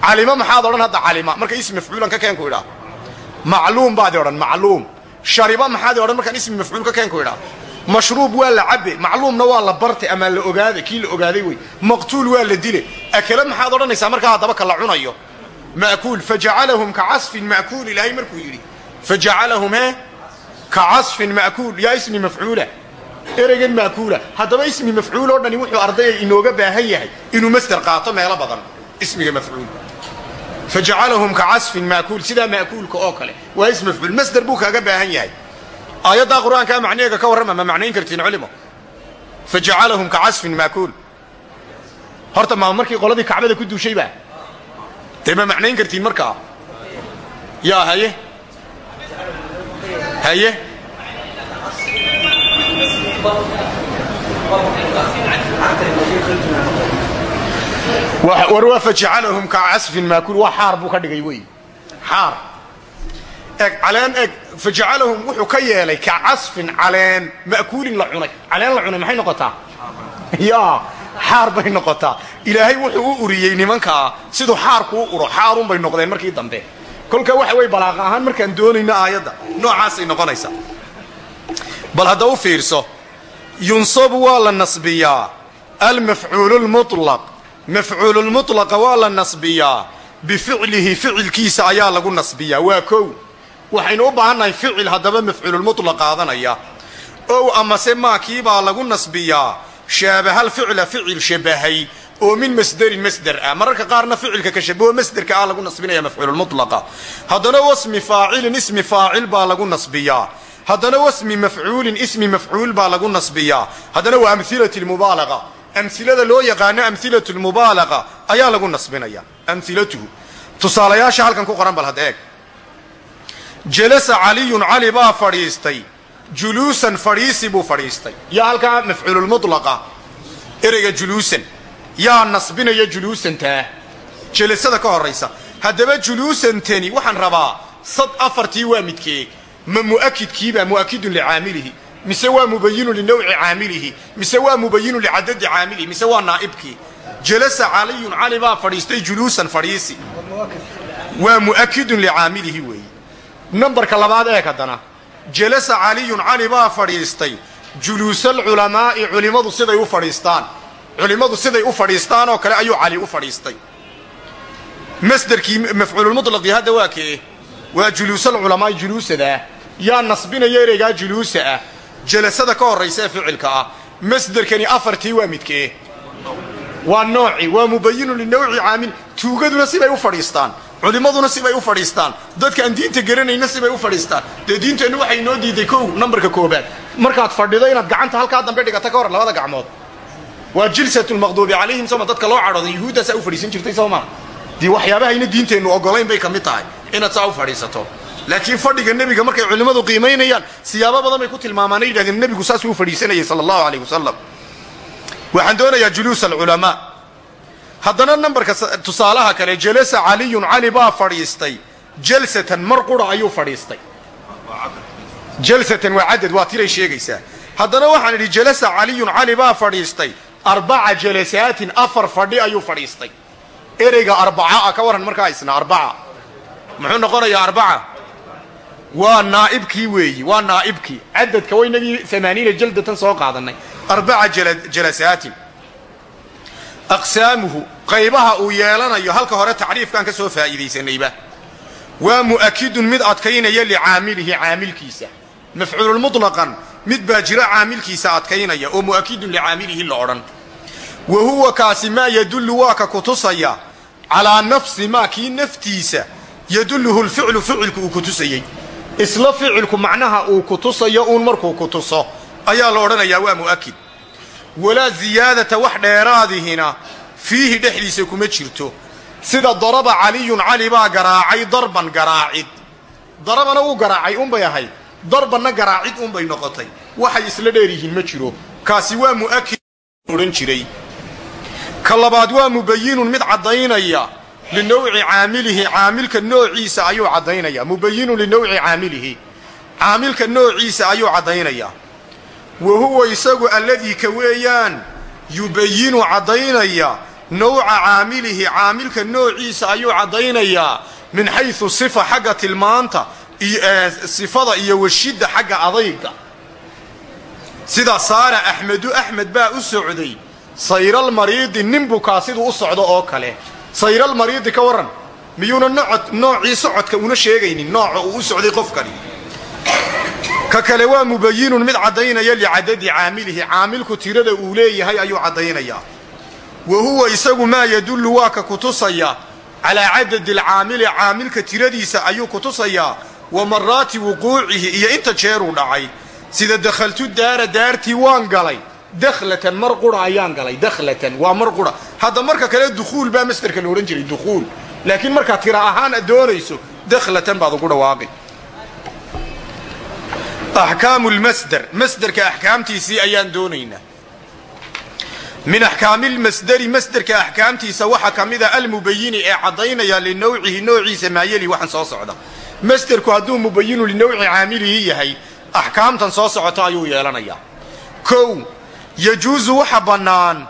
B: Calima maxaad odhan hadda calima? Marka ismi mafcuulan ka keenku idhaa. Macluum baad odhan macluum. Shariba maxaad odhan? Markaan ismi mafcuul ka keenku idhaa. Mashruub waa la cabe macluumna waa la barte ama la ogaada kii la ogaaday wey maqtuul waa la dile. Akale maxaad odhanaysaa markaa haddaba ka cunayo ma'kuul fajacalahum ka casfin ma'kuul ilaahay markuu yidhi fajacalahum he ka casfin ma'kuul yaa ismi mafcuula ereygan ma'kuula haddaba ismi mafcuul oo dhani wuxuu ardayay inooga baahan yahay inuu masder qaato meelo badan ismiga mafcuul fajacalahum ka casfin ma'kuul sidaa ma'kuulka oo kale waa ismi mafcuul masder buu kaaga baahan yahay aayaddaa qur'aankaa macnaheega ka warrama ma macnayn kartiin culimo fajacalahum ka casfin qoladii kacbada ku duushay baa dee ma macnayn kartiin markaa? Yaa haye. Haye. War waa fajacalahum ka casfin ma'kuul waa xaar buu ka dhigay wey. Xaar. Eg caleen eg fajacalahum wuxuu ka yeelay ka casfin caleen ma'kuulin la cunay. Caleen la cunay maxay noqotaa? Yaa xaar bay noqotaa. Ilaahay wuxuu u uriyey nimankaa siduu xaarku u uro xaarun bay noqdeen markii dambe. Kolka waxa wey balaaqa ahaan markaan doonayno aayadda noocaasay noqonaysaa. Bal hadda u fiirso yunsabu waa la nasbiyaa almafcuululmutlaq mafcuululmutlaqa waa la nasbiyaa bificlihi ficilkiisa ayaa lagu nasbiyaa. Waa kow waxaynu u baahannahay ficil haddaba mafcuululmutlaq qaadanaya. Ow amase maakiibaa lagu nasbiyaa shaabahal ficla ficil shabahay oo min masderin masder ah mararka qaarna ficilka ka shabaho masderka ah lagu nasbinaya mafcuululmutlaqa haddana wasmi faacilin ismi faacil baa lagu nasbiyaa haddana wasmi mafcuulin ismi mafcuul baa lagu nasbiyaa haddana waa amhilati lmubaalaqa amhilada loo yaqaano amhilatu lmubaalaqa ayaa lagu nasbinaya amhilatuhu tusaalayaasha halkan ku qoran bal had eeg jalasa caliyun cali baa fadhiistay juluusan fadhiisi buu fadhiistay. Yaa halkaa mafcuululmutlaqa ereyga juluusan. Yaa nasbinaya juluusantaa jelasada ka horaysa haddaba juluusantani waxaan rabaa sad afartii waa midkee. Ma mu'akidkiiba mu'akidun licaamilihi. Mise waa mubayinun linawci caamilihi. Mise waa mubayinun licadadi caamilihi. Mise waa naa'ibkii. Jalasa caliyun cali baa fadhiistay juluusan fadhiisi. Waa mu'akidun licaamilihi weeye nambarka labaad eeg haddana jalasa caliyun cali baa fadhiistay. Juluusalculamaa'i culimmadu siday u fadhiistaan. Culimmadu siday u fadhiistaan oo kale ayuu cali u fadhiistay. Masderkii mafcuululmutlaqii hadda waa kee? Waa juluusalculamaa'i juluusadaa yaa nasbinaya ereygaa juluusa ah. Jalasada ka horraysa ee ficilka ah. Masderkani afartii waa midkee waa nooci waa mubayinun linawci caamil tuugaduna sibay u fadhiistaan culimmaduna sibay u fadhiistaan. Dadka aan diinta garanayna sibay u fadhiistaan. Dee diinteennu waxay inoo diiday kow nambarka koobaad markaad fadhido inaad gacanta halkaa dambe dhigata ka hor labada gacmood. Waa jilsatulmaqduubi calayhim sooma dadka loo cadhooday yuhuuddaasaa u fadhiisan jirtay sooma dee waxyaabahayna diinteennu ogolayn bay ka tahay inaad saa u fadhiisato. Laakiin fadhiga nebiga markay culimmadu qiimaynayaan siyaabo badan ku tilmaamaanay yidhahdeen nebigu u fadhiisanayay sala allahu wasalam waxaan doonayaa juluus alculamaa haddana nambarka tusaalaha kale jalasa caliyun cali baa fadhiistay. Jalsatan mar qura ayuu fadhiistay. Jalsatan waa cadad waa tiray sheegaysaa. Haddana waxaan idhi jalasa caliyun cali baa fadhiistay. Arbaca jalasaatin afar fadhi ayuu fadhiistay. Ereyga arbaca ah ka warran markaa isna arbaca. Muxuu noqonayaa arbaca? Waa naa'ibkii weeyi waa naa'ibkii. Cadadka wa inagii amaaniina jaldatan soo qaadanay. Arbaca jalasaatin aqsaamuhu qaybaha uu yeelanayo halka hore tacriifkaan ka soo faa'iidaysanayba waa mu'akidun mid adkaynaya licaamilihi caamilkiisa. Mafcuululmutlaqan mid baa jira caamilkiisa adkaynaya oo mu'akidun licaamilihi la odhan. Wa huwa kaasi maa yadullu waa ka kutusaya calaa nafsi maa kii naftiisa yadulluhu lficlu ficilku uu kutusayey. Isla ficilku macnaha uu kutusayo uun markuu kutuso ayaa la odhanayaa waa mu'akid. Walaa ziyaadata wax dheeraadihina fiihi dhexdiisa kuma jirto. Sida daraba caliyun cali baa garaacay darban garaacid. Darabana wuu garaacay unbay ahayd darbanna garaacid unbay noqotay. Waxay isla dheer yihiin ma jiro. Kaasi waa mu'akid odhan jiray. Ka labaad waa mubayinun mid caddaynaya. Linawci caamilihi caamilka noociisa ayuu caddaynaya. Mubayinun linawci caamilihi. Caamilka noociisa ayuu caddaynaya. Wa huwa isagu alladii ka weeyaan yubayinu caddaynaya nawca caamilihi caamilka noociisa ayuu caddaynayaa min xaysu sifa xagga tilmaanta sifada iyo washidda xagga adayga. Sida saara axmedu axmed baa u socday sayralmariidi nin bukaa siduu u socdo oo kale. Sayralmariidi ka warran miyuuna noocii socodka una sheegaynin nooca uu u socday qofkani. Ka kale waa mubayinun mid caddaynaya licadadi caamilihi caamilku tirada uu leeyahay ayuu caddaynayaa wa huwa isagu maa yadullu waa ka kutusaya calaa cadadi alcaamili caamilka tiradiisa ayuu kutusayaa wa maraati wuquucihi iyo inta jeeruu dhacay. Sida dakhaltu daara daartii waan galay. Dakhlatan mar qura ayaan galay dakhlatan waa mar qura. Hadda marka kale dukhuul baa masderka la odhan jiray dukhuul laakiin markaad tira ahaan aad doonayso dakhlatan baad ugu dhawaaqi min axkaami lmasderi masderka axkaamtiisa waxaa ka mida almubayini ee caddaynaya linawcihi noociisa maayeli waxaan soo socda. Masderku hadduu mubayinu linawci caamilihi yahay axkaamtan soo socota ayuu yeelanayaa. Kow yajuusu waxa bannaan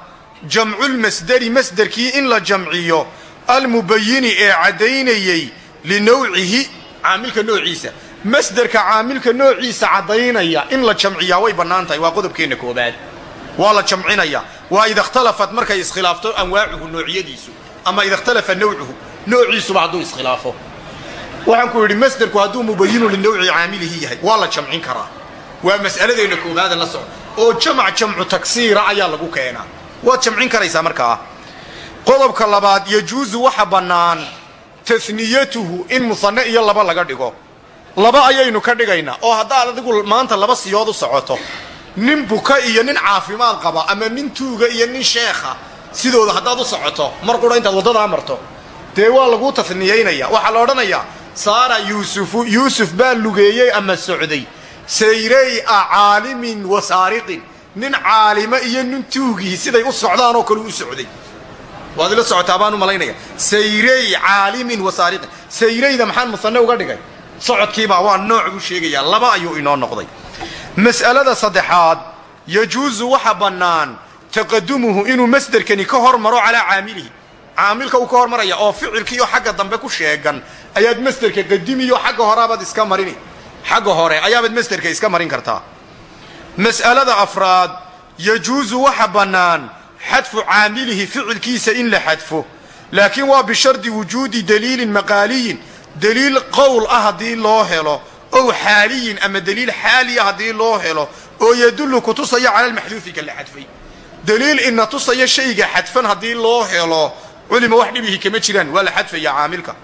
B: jamculmasderi masderkii in la jamciyo almubayini ee caddaynayey linawcihi caamilka noociisa. Masderka caamilka noociisa caddaynaya in la jamciyaa way bannaan tahay waa qodobkeenna koobaad waa la jamcinaya. Waa ida ikhtalafat markay iskhilaafto anwaacuhu noociyadiisu ama ida ikhtalafa nawcuhu noociisuba hadduu iskhilaafo. Waxaan ku yidhi masderku hadduu mubayinu linawci caamilihi yahay waa la jamcin karaa. Waa mas'aladeenna koobaada la soco oo jamac jamcu tagsiira ayaa lagu keenaa. Waad jamcin karaysaa markaa. Qodobka labaad yajuusu waxa bannaan taniyatuhu in musanne iyo laba laga dhigo. Laba ayaynu ka dhigaynaa oo haddaad adigu maanta laba siyood u socoto nin buka iyo nin caafimaad qaba ama nin tuuga iyo nin sheekha sidooda haddaad u socoto mar qura intaad waddadaa marto. Dee waa laguu tasniyaynaya waxaa la odhanayaa saara yuusufu yuusuf baa lugeeyey ama socday. Sayrey a caalimin wa saariqin. Nin caalima iyo nin tuugii siday u socdaan oo kale u socday. Waad ila socotaa baan u malaynaya. Sayrey caalimin wa saariqin. Sayreyda maxaan musanne uga dhigay? Socodkiibaa waa nooc buu sheegayaa. Laba ayuu inoo noqday mas'alada saddexaad yajuusu waxa bannaan taqadumuhu inuu masderkani ka hormaro calaa caamilihi. Caamilka uu ka hormaraya oo ficilkiioo xagga dambe ku sheegan ayaad masderka qadimiyo xagga horeabaad iska marini. Xagga hore ayaabaad masderka iska marin kartaa. Mas'alada afraad yajuusu waxa bannaan xadfu caamilihi ficilkiisa in la xadfo. Laakiin waa bishardi wujuudi daliilin maqaaliyin daliil qowl ah haddii loo helo ow xaaliyin ama daliil xaaliya haddii loo helo oo yadullu ku tusaya cala almaxduufi ka la xadfay. Daliil ina tusaya shayga xadfan haddii loo helo culima wax dhibihi kama jiraan waa la xadfaya caamilka.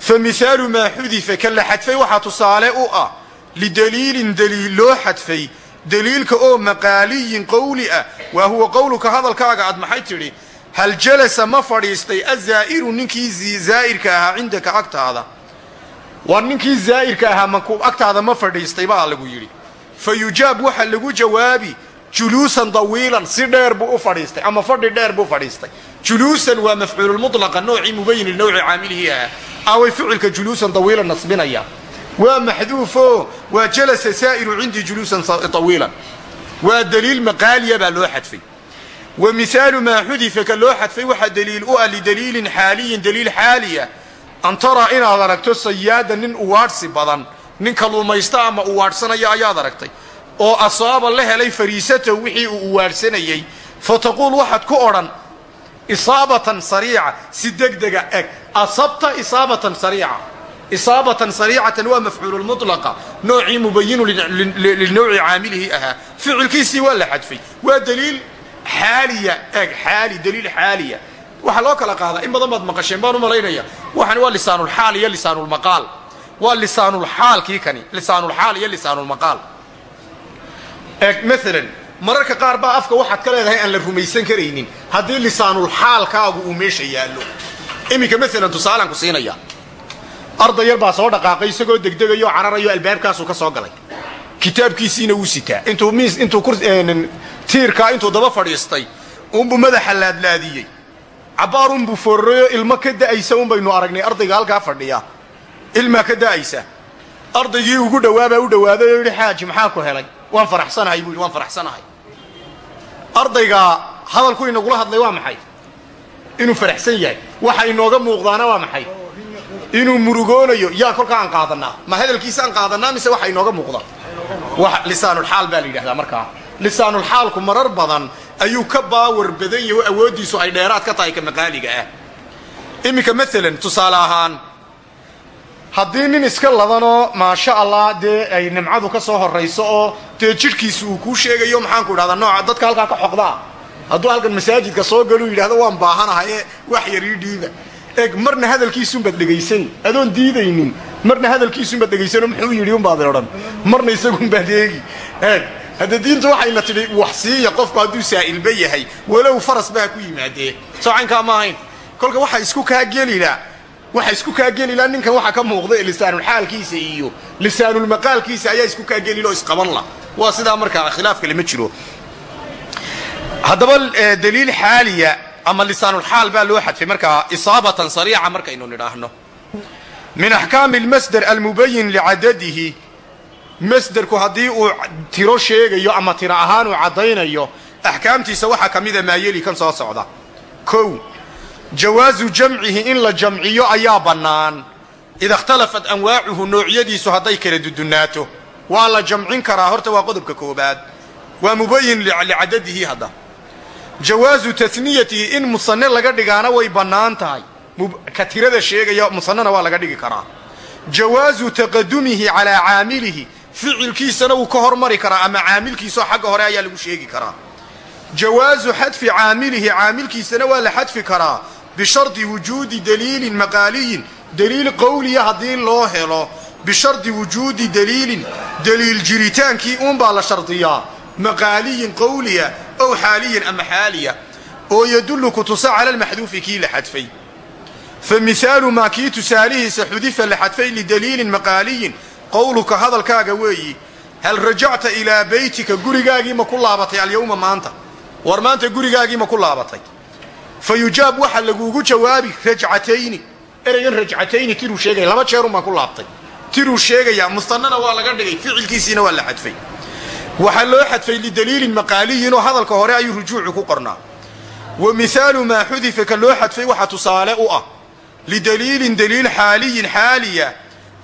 B: Fa mihaalu maa xudifa ka la xadfay waxaa tusaale u ah lidaliilin daliil loo xadfay daliilka oo maqaaliyin qowli ah waa huwa qowluka hadalkaaga aad maxay tidhi? Hal jalasa ma fadhiistay azaa'iru ninkii zaa'irka ahaa cindaka agtaada war ninkii zaa'irka ahaa maku agtaada ma fadhiistay baa lagu yidhi. Fa yujaab waxa lagu jawaabi juluusan dawiilan si dheer buu fadhiistay ama fadhi dheer buu fadhiistay. Juluusan waa mafcuululmutlaqa noocii mubayin linowci caamilihii ahaa. Aaway ficilka juluusan dawiilan nasbinaya. Waa maxduufo waa jalasa saa'iru cindii juluusan tawiilan waa daliil maqaaliya baa loo xadfay. Wa mihaalu maa xudifa ka loo xadfay waxaa daliil u ah lidaliilin an taraa inaad aragto sayaada nin uwaadhsi badan nin kalluumaysta ama uwaadhsanaya ayaad aragtay. Oo asaaba la helay fariisatahu wixii uu uwaadhsanayey fa taquul waxaad ku odhan isaabatan sariica si degdega eg. Asabta isaabatan sariica. Isaabatan sariicatan waa mafcuululmutlaqa noocii mubayinu linowci caamilihi ahaa. Ficilkiisii waa la xadfay. Waa daliil xaaliya eg xaali daliil xaaliya waxaa loo kala qaadaa in badan baad maqasheen baan u malaynaya. Waxani waa lisaanulxaal iyo lisaanulmaqaal waa lisaanulxaalkii kani lisaanulxaal iyo lisaanulmaqaal eg maalan mararka qaar baa afka waxaad ka leedahay aan la rumaysan karaynin. Haddii lisaanulxaalkaagu uu meesha yaallo. Iminka maalan tusaalaan ku siinaya. Arday yar baa soo dhaqaaqay isagoo degdegayo o cararayo albaabkaasuu ka soo galay. Kitaabkiisiina wuu sitaa. Intuu miis intuu tiirkaa intuu daba fadhiistay unbuu madaxa laadlaadiyey cabbaar unbuu foorrayo ilmo ka da'aysa un baynu aragnay ardayga halkaa fadhiya. Ilmaa ka da'aysa. Ardaygii ugu dhowaabaa u dhowaaday oo yidhi xaaji maxaa ku helay? Waan faraxsanahay buu waan faraxsanahay. Ardaygaa hadalku inagula hadlay waa maxay? Inuu faraxsan yahay. Waxa inooga muuqdaana waa maxay? Inuu murugoonayo. Yaa kolkaa aan qaadanaa ma hadalkiisa aan qaadanaa mise waxa inooga muuqda lisaanulxaal baa la yidhahdaa markaa. Lisaanulxaalku marar badan ayuu ka baawar badan yahay oo awooddiisu ay dheeraad ka tahay ka maqaaliga ah. Iminka maalan tusaale ahaan haddii nin iska ladanoo maasha allah dee ay nimcadu ka soo horrayso oo dee jidhkiisu uu kuu sheegayo maxaanku idhahdaa nooca dadka halkaa ka xoqdaa hadduu halkan masaajidka soo galuu yidhahdo waan baahanahay ee wax yar ii dhiiba. Eeg marna hadalkiisunbaad dhegaysani adoon diidaynin marna hadalkiisunbaad dhegaysanoo muxuu yidhi unbaad odhan marna isagunbaad eegi. Eeg hadda diintu waxayna tidhi wax siiya qofku hadduu saa'ilba yahay walow faras baa ku yimaadee. Soo caynkaa ma ahayn. Kolka waxa isku kaa gelila waxa isku kaa gelila ninkan waxa ka muuqda lisaanulxaalkiisa iyo lisaanulmaqaalkiisa ayaa isku kaa gelila oo isqaban la waa sidaa markaa khilaafka lama jiro. Haddaba daliil xaaliya ama lisaanulxaal baa loo xadfay markaa isaabatan sariica markaynu nidhaahno. Min axkaami almasder almubayin licadadihi masderku haddii uu tiro sheegayo ama tiro ahaan uu caddaynayo axkaamtiisa waxaa ka mida maayeli kan soo socda. Kow jawaasu jamcihi in la jamciyo ayaa bannaan. Ida ikhtalafat anwaacuhu noocyadiisu hadday kala dudunaato waa la jamcin karaa horta waa qodobka koobaad. Waa mubayin licadadihi hadda. Jawaazu taniyatihi in musane laga dhigaana way bannaan tahay. Ka tirada sheegaya musanena waa laga dhigi karaa. Jawaazu taqadumihi calaa caamilihi ficilkiisana wuu ka hormari karaa ama caamilkiisao xagga hore ayaa lagu sheegi karaa. Jawaazu xadfi caamilihi caamilkiisana waa la xadfi karaa bishardi wujuudi daliilin maqaaliyin. Daliil qowliya haddii loo helo bishardi wujuudi daliilin daliil jiritaankii uunbaa la shardiyaa. Maqaaliyin qowliya ow xaaliyan ama xaaliya oo yadullu ku tusa cala almaxduufi kii la xadfay. Fa mihaalu maa kii tusaalihiisa xudifa la xadfay lidaliilin maqaaliyin qowluka hadalkaaga weeyi hal rajacta ilaa beytika gurigaagii ma ku laabatay alyowma maanta? War maanta gurigaagii ma ku laabatay? Fa yujaab waxa laguugu jawaabi rajcatayni. Ereygan rajcatayni tiruu sheegaya laba jeerun baan ku laabtay. Tiruu sheegayaa mustanana waa laga dhigay ficilkiisiina waa la xadfay. Waxaa loo xadfay lidaliilin maqaaliyin oo hadalka hore ayuu rujuucu ku qornaa. Wa mihaalu maa xudifa ka loo xadfay waxaa tusaale u ah lidaliilin daliil xaaliyin xaaliya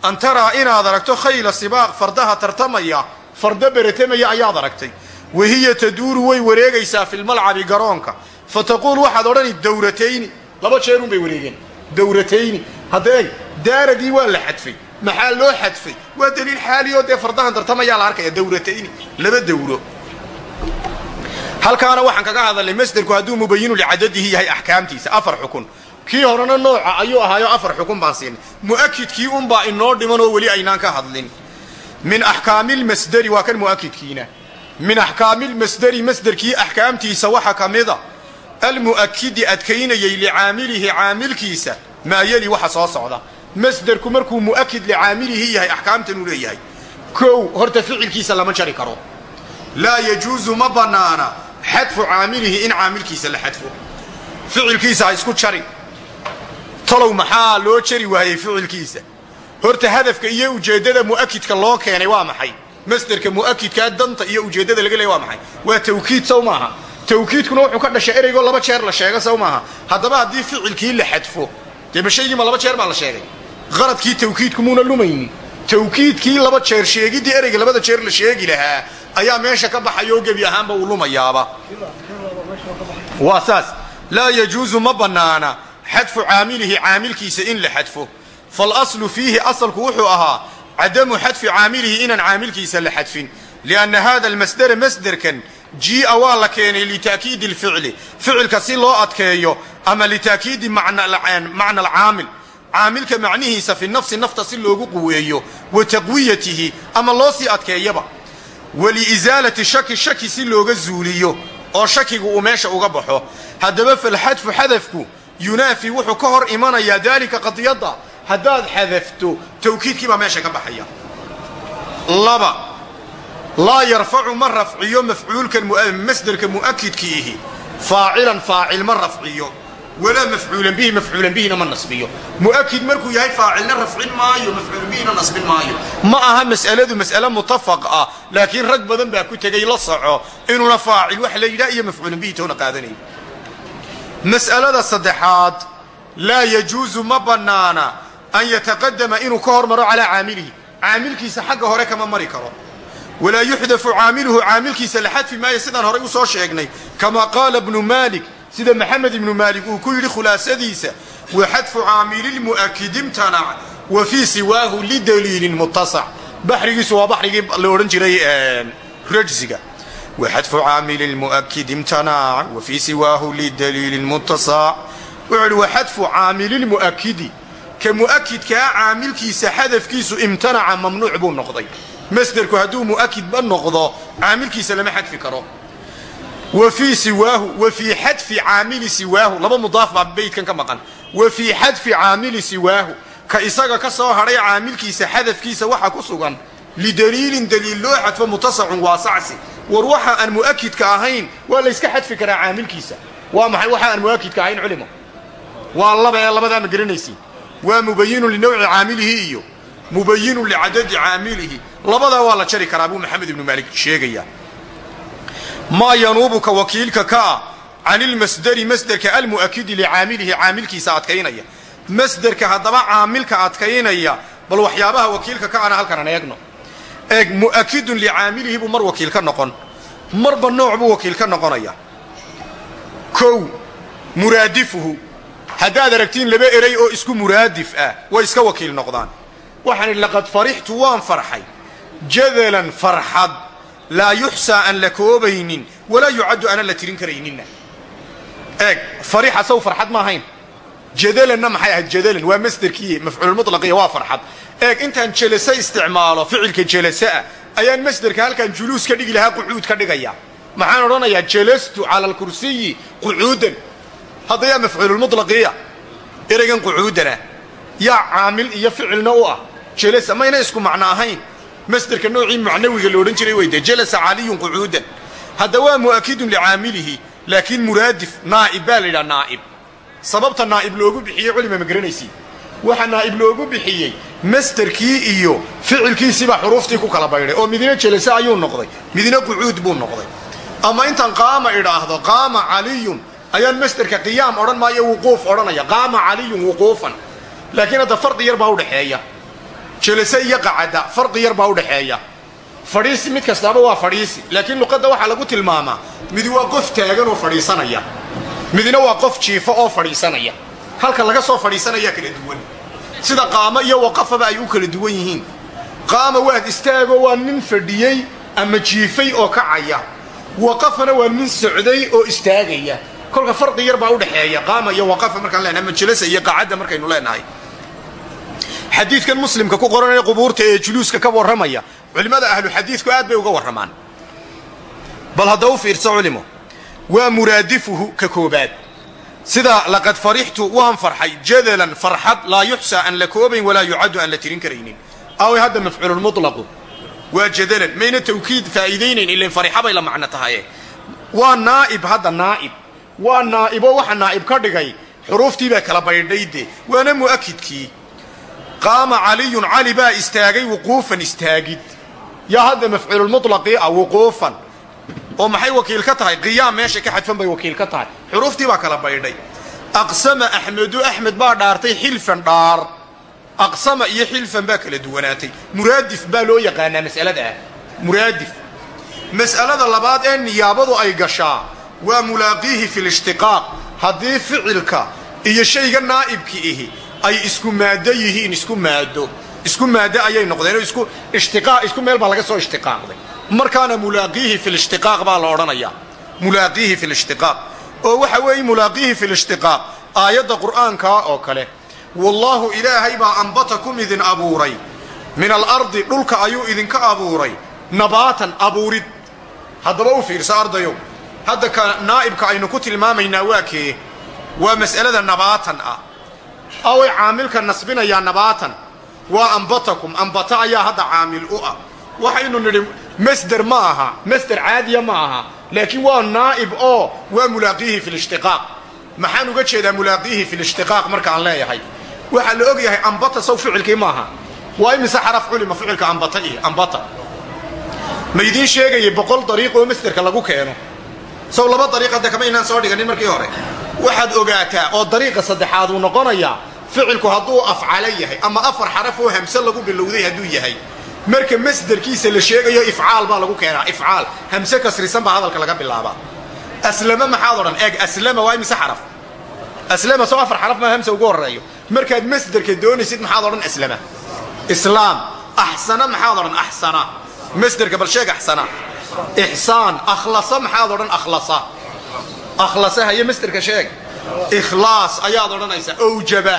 B: an taraa inaad aragto khayla sibaaq fardaha tartamaya farda beratamaya ayaad aragtay. Wahiya taduuru way wareegaysaa filmalcabi garoonka. Fa taquul waxaad odhani dawratayni. Laba jeerun bay wareegeen. Dawratayni. Haddeeg daaradii waa la xadfay maxaa loo xadfay? Waa daliil xaali oo dee fardahan tartamayaa la arkaya dawratayni. Laba dawro. Halkaana waxaan kaga hadalnay masderku hadduu mubayinu licadadihi yahay axkaamtiisa afar xukun kii horena nooca ayuu ahaayo afar xukun baan siinay mu'akidkii unbaa inoo dhiman oo weli aynaan ka hadlin. Min axkaamilmasderi waa kan mu'akidkiina min axkaamilmasderi masderkii axkaamtiisa waxaa ka mida almu'akidi adkaynayay licaamilihi caamilkiisa maa yeli waxa soo socda. Masderku markuu mu'akid licaamilihi yahay axkaamtanuu leeyahay. Kow horta ficilkiisa lama jari karo. Laa yajuusu ma bannaana xadfu caamilihi in caamilkiisa la xadfo. Ficilkiisa ha isku jari talow maxaa loo jari waayey ficilkiisa? Horta hadafka iyo ujeeddada mu'akidka loo keenay waa maxay? Masderka mu'akidkaa danta iyo ujeeddada laga leey waa maxay? Waa tawkiid sow maaha. Tawkiidkuna wuxuu ka dhashay ereygoo laba jeer la sheego sow maaha. Haddaba haddii ficilkii la xadfo dee ma shaygiima laba jeer baa la sheegay? Qaradkii tawkiidku muuna lumaynin. Tawkiidkii laba jeer sheegiddii ereyga labada jeer la sheegi lahaa ayaa meesha ka baxayoo gebi ahaanba uu lumayaaba. Waa saas. Laa yajuusu ma bannaana xadfu caamilihi caamilkiisa in la xadfo. Falaslu fiihi asalku wuxuu ahaa cadamu xadfi caamilihi inaan caamilkiisa la xadfin. Lianna hada almasdera masderkan jii'a waa la keenay lita'kiidi alficli. Ficilka si loo adkeeyo ama lita'kiidi macna alcaamil caamilka macnihiisa fi nafsi nafta si loogu quweeyo wa taqwiyatihi ama loo sii adkeeyaba. Waliisaalati shaki shaki si looga zuuliyo oo shakigu uu meesha uga baxo. Haddaba falxadfu xadafku yunaafi wuxuu ka hor imanayaa daalika qadiyadda. Haddaad xadafto tawkiidkii baa meesha ka baxaya. Laba laa yarfacu ma rafciyo mafcuulkan masderka mu'akidkiihi faacilan faacil ma rafciyo. Walaa mafcuulan bihi mafcuulan bihina ma nasbiyo. Mu'akid markuu yahay faacilna rafcin maayo mafcuulan bihina nasbin maayo. Ma aha mas'aladu mas'ale mutafaq ah laakiin rag badan baa ku tegay la soco inuuna faacil wax la yidhaha iyo mafcuulan bihi toona qaadanayo mas'alada saddexaad laa yajuusu ma bannaana an yataqadama inuu ka hormaro calaa caamilihi. Caamilkiisa xagga hore kama mari karo. Walaa yuxdafu caamiluhu caamilkiisa la xadfi maayo sidaan horay u soo sheegnay. Kamaa qaala ibnu maalik sida maxamed ibnu maalik uu ku yidhi khulaasadiisa wa xadfu caamililmu'akidi imtanac wa fii siwaahu lidaliilin muttasac. Baxrigiisu waa baxrigii la odhan jiray rajsiga waxadfu caamili lmu'akidi imtanac wa fii siwaahu lidaliilin muttasac wuxuu idhi waxadfu caamililmu'akidi ka mu'akidkaa caamilkiisa xadafkiisu imtanaca mamnuuc buu noqday masderku hadduu mu'akidba noqdo caamilkiisa lama xadfi karo wa fii siwaahu wa fii xadfi caamili siwaahu laba mudaaf baa beydkan ka maqan wa fii xadfi caamili siwaahu ka isaga ka soo hadhay caamilkiisa xadafkiisa waxa ku sugan lidaliilin daliil loo xadfo mutasacun waa sacsi war waxa aan mu'akidka ahayn waa layska xadfi karaa caamilkiisa. Waa maxay? Waxa aan mu'akidka ahayn culimo. Waa laba ee labadaa ma garanaysiin waa mubayinun linawci caamilihi iyo mubayinun licadadi caamilihi. Labadaa waa la jari karaa buu maxamed ibnu maalik sheegayaa. Maa yanuubuka wakiilka ka ah can ilmasderi masderka almu'akidi licaamilihi caamilkiisa adkaynaya. Masderka haddaba caamilka adkaynaya bal waxyaabaha wakiilka ka ana halkan eegno eeg mu'akidun licaamilihi buu mar wakiil ka noqon. Marba nooc buu wakiil ka noqonaya. Kow muraadifuhu. Haddaad aragtiin laba erey oo isku muraadif ah way iska wakiil noqdaan. Waxaan idhi laqad farixtu waan farxay. Jadalan farxad. Laa yuxsaa aan la koobaynin walaa yucaddu aanan la tirin karayninna. Eeg farixa saw farxad ma ahayn. Jadalanna maxay ahayd jadalan waa masderkii mafcuulmulaqiya waa farxad eeg intaan jelase isticmaalo ficilka jelaseah ayaan masderka halkaan juluus ka dhigi lahaa qucuud ka dhigaya. Maxaan odhanayaa jalastu cala alkursiyi qucuudan. Hadda yaa mafcuululmulaqiya ereygan qucuudana. Yaa caamil iyo ficilna u ah. Jelasa mayna isku macno ahayn. Masderka noocii macnawiga la odhan jiray weyde jalasa caliyun qucuudan. Hadda waa mu'akidun licaamilihi laakiin muraadif naa'ib baa la yidhaha naa'ib. Sababta naa'ib loogu bixiyey culima ma waxaa naa'ib loogu bixiyey masderkii iyo ficilkiisiibaa xuruuftii ku kala baydhay oo midina jelase ayuu noqday midina qucuud buu noqday. Ama intaan qaama idhaahdo qaama caliyun ayaan masderka qiyaam odhan maayo wuquuf odhanaya qaama caliyun wuquufan. Laakiin hadda farqi yar baa udhaxeeya jelase iyo qacada farqi yar baa udhaxeeya fadhiisi mid kastaaba waa fadhiisi laakiin luqadda waxaa lagu tilmaamaa midi waa qof taagan oo fadhiisanaya. Midna waa qof jiifo oo fadhiisanaya halka laga soo fadhiisanayaa kala duwan. Sida qaamo iyo waqafaba ay u kala duwan yihiin. Qaama waad istaago waa nin fadhiyey ama jiifay oo kacaya. Waqafana waa nin socday oo istaagaya. Kolka farqi yar baa udhaxeeya qaama iyo waqafa markaan leenahay ama jalasa iyo qacadda markaynu leenahay. Xadiidkan muslimka ku qoranaya qubuurta ee juluuska ka warramaya. Culimmada ahlu xadiidku aad bay uga warramaan. Bal hadda u fiirso culimo waa muraadifuhu ka koobaad sida laqad farixtu waan farxay. Jadalan farxad laa yuxsaa aan la koobayn walaa yucaddu aan la tirin karaynin. Aaway hadda mafcuululmutlaqu waa jadalan mayna tawkiid faa'iidaynayn ilain farixa bay la macno tahaye waa naa'ib hadda naa'ib. Waa naa'ibo waxa naa'ib ka dhigay. Xuruuftii baa kala baydhayde. Waana mu'akidkii qaama caliyun cali baa istaagay wuquufan istaagid. Yaa hadda mafcuululmutlaqii ah wuquufan oo maxay wakiil ka tahay? Qiyaam meesha ka xadfan bay wakiil ka tahay. Xuruuftii baa kala baydhay. Aqsama axmedu axmed baa dhaartay xilfan dhaar. Aqsama iyo xilfan baa kala duwanaatay. Muraadif baa loo yaqaanaa mas'alada ah. Muraadif. Mas'alada labaad ee niyaabadu ay gashaa waa mulaaqiihi fi lishtiqaaq haddii ficilka iyo shayga naa'ibki ihi ay isku maado yihiin isku maado isku maado ayay noqdeen. Oo isku ishtiqaaq isku meel baa laga soo ishtiqaaqday markaana mulaaqiihi fi lishtiqaaq baa la odhanayaa. Mulaaqiihi fi lishtiqaaq oo waxa weeye mulaaqiihi fi lishtiqaaq aayadda qur'aankaa oo kale. Wallaahu ilaahay baa ambatakum idin abuuray. Min alardi dhulka ayuu idinka abuuray. Nabaatan abuurid. Haddaba u fiirsa ardayow. Hadda ka naa'ibka aynu ku tilmaamaynaa waa kee? Waa mas'alada nabaatan ah. Away caamilka nasbinayaa nabaatan. Waa ambatakum ambata ayaa hadda caamil u ah waxaynu nidhi masder ma aha masder caadiya ma aha laakiin waa naa'ib oo waa mulaaqiihi fi lishtiqaaq maxaan uga jeedaa mulaaqiihi fi lishtiqaaq markaan leeyahay? Waxaa la og yahay ambata saw ficilkii maaha waa imise xaraf culima ficilka ambata ih ambata. Ma idiin sheegayay boqol dariiq oo masderka lagu keeno? Saw laba dariiq hadda kama inaan soo dhiganin markii hore. Waxaad ogaataa oo dariiqa saddexaad uu noqonayaa ficilku hadduu afcalo yahay ama afar xaraf oo hamse lagu bilowday hadduu yahay marka masderkiisa la sheegayo ifcaal baa lagu keenaa. Ifcaal hamse kasrisan baa hadalka laga bilaabaa. Aslama maxaad odhan? Eeg aslama waa imise xaraf? Aslama soo afar xaraf maa hamse ugu horreeyo. Markaad masderka doonaysid maxaad odhan aslama. Islaam axsana maxaad odhan axsana masderka bal sheeg axsana ixsaan akhlasa maxaad odhan akhlasa. Akhlasa haye masderka sheeg. Ikhlaas ayaad odhanaysaa. Owjaba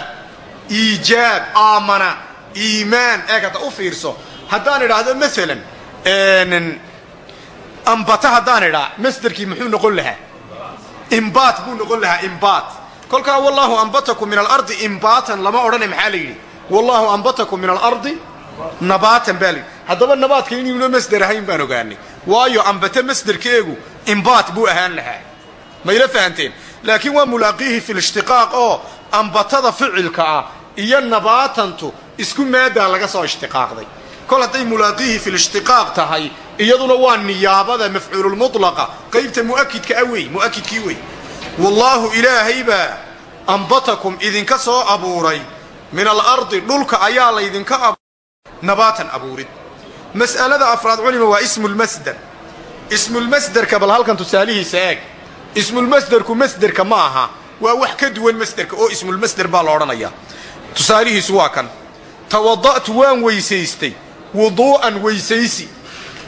B: iijaab aamana iimaan. Eeg hadda u fiirso haddaan idhaahdo maalan ambata haddaan idhaa masderkii muxuu noqon lahaa? Imbaat buu noqon lahaa imbaat. Kolkaa wallaahu ambatakum min alardi imbaatan lama odhana maxaa la yidhi? Wallaahu ambatakum min alardi nabaatan baa la yidhi. Haddaba nabaadka inuuna masder ahayn baan ogaanay. Waayo ambata masderkeegu imbaat buu ahaan lahaa. Mayla fahanteen? Laakiin waa mulaaqiihi fi lishtiqaaq oo ambatada ficilka ah iyo nabaatantu isku maadaa laga soo ishtiqaaqday kol hadday mulaaqiihi fi lishtiqaaq tahay iyaduna waa niyaabada mafcuululmutlaqa qaybta mu'akidka ah wey mu'akidkii wey wallaahu ilaahay baa ambatakum idinka soo abuuray. Min alardi dhulka ayaa laydinka abuuray nabaatan abuurid. Mas'alada afraad culima waa ismulmasder ismulmasderka bal halkan tusaalihiisa eeg. Ismulmasderku masderka ma aha. Waa wax ka duwan masderka oo ismulmasder baa la odhanayaa tusaalihiisu waa kan. Tawada'tu waan weysaystay wuduu'an weysaysi.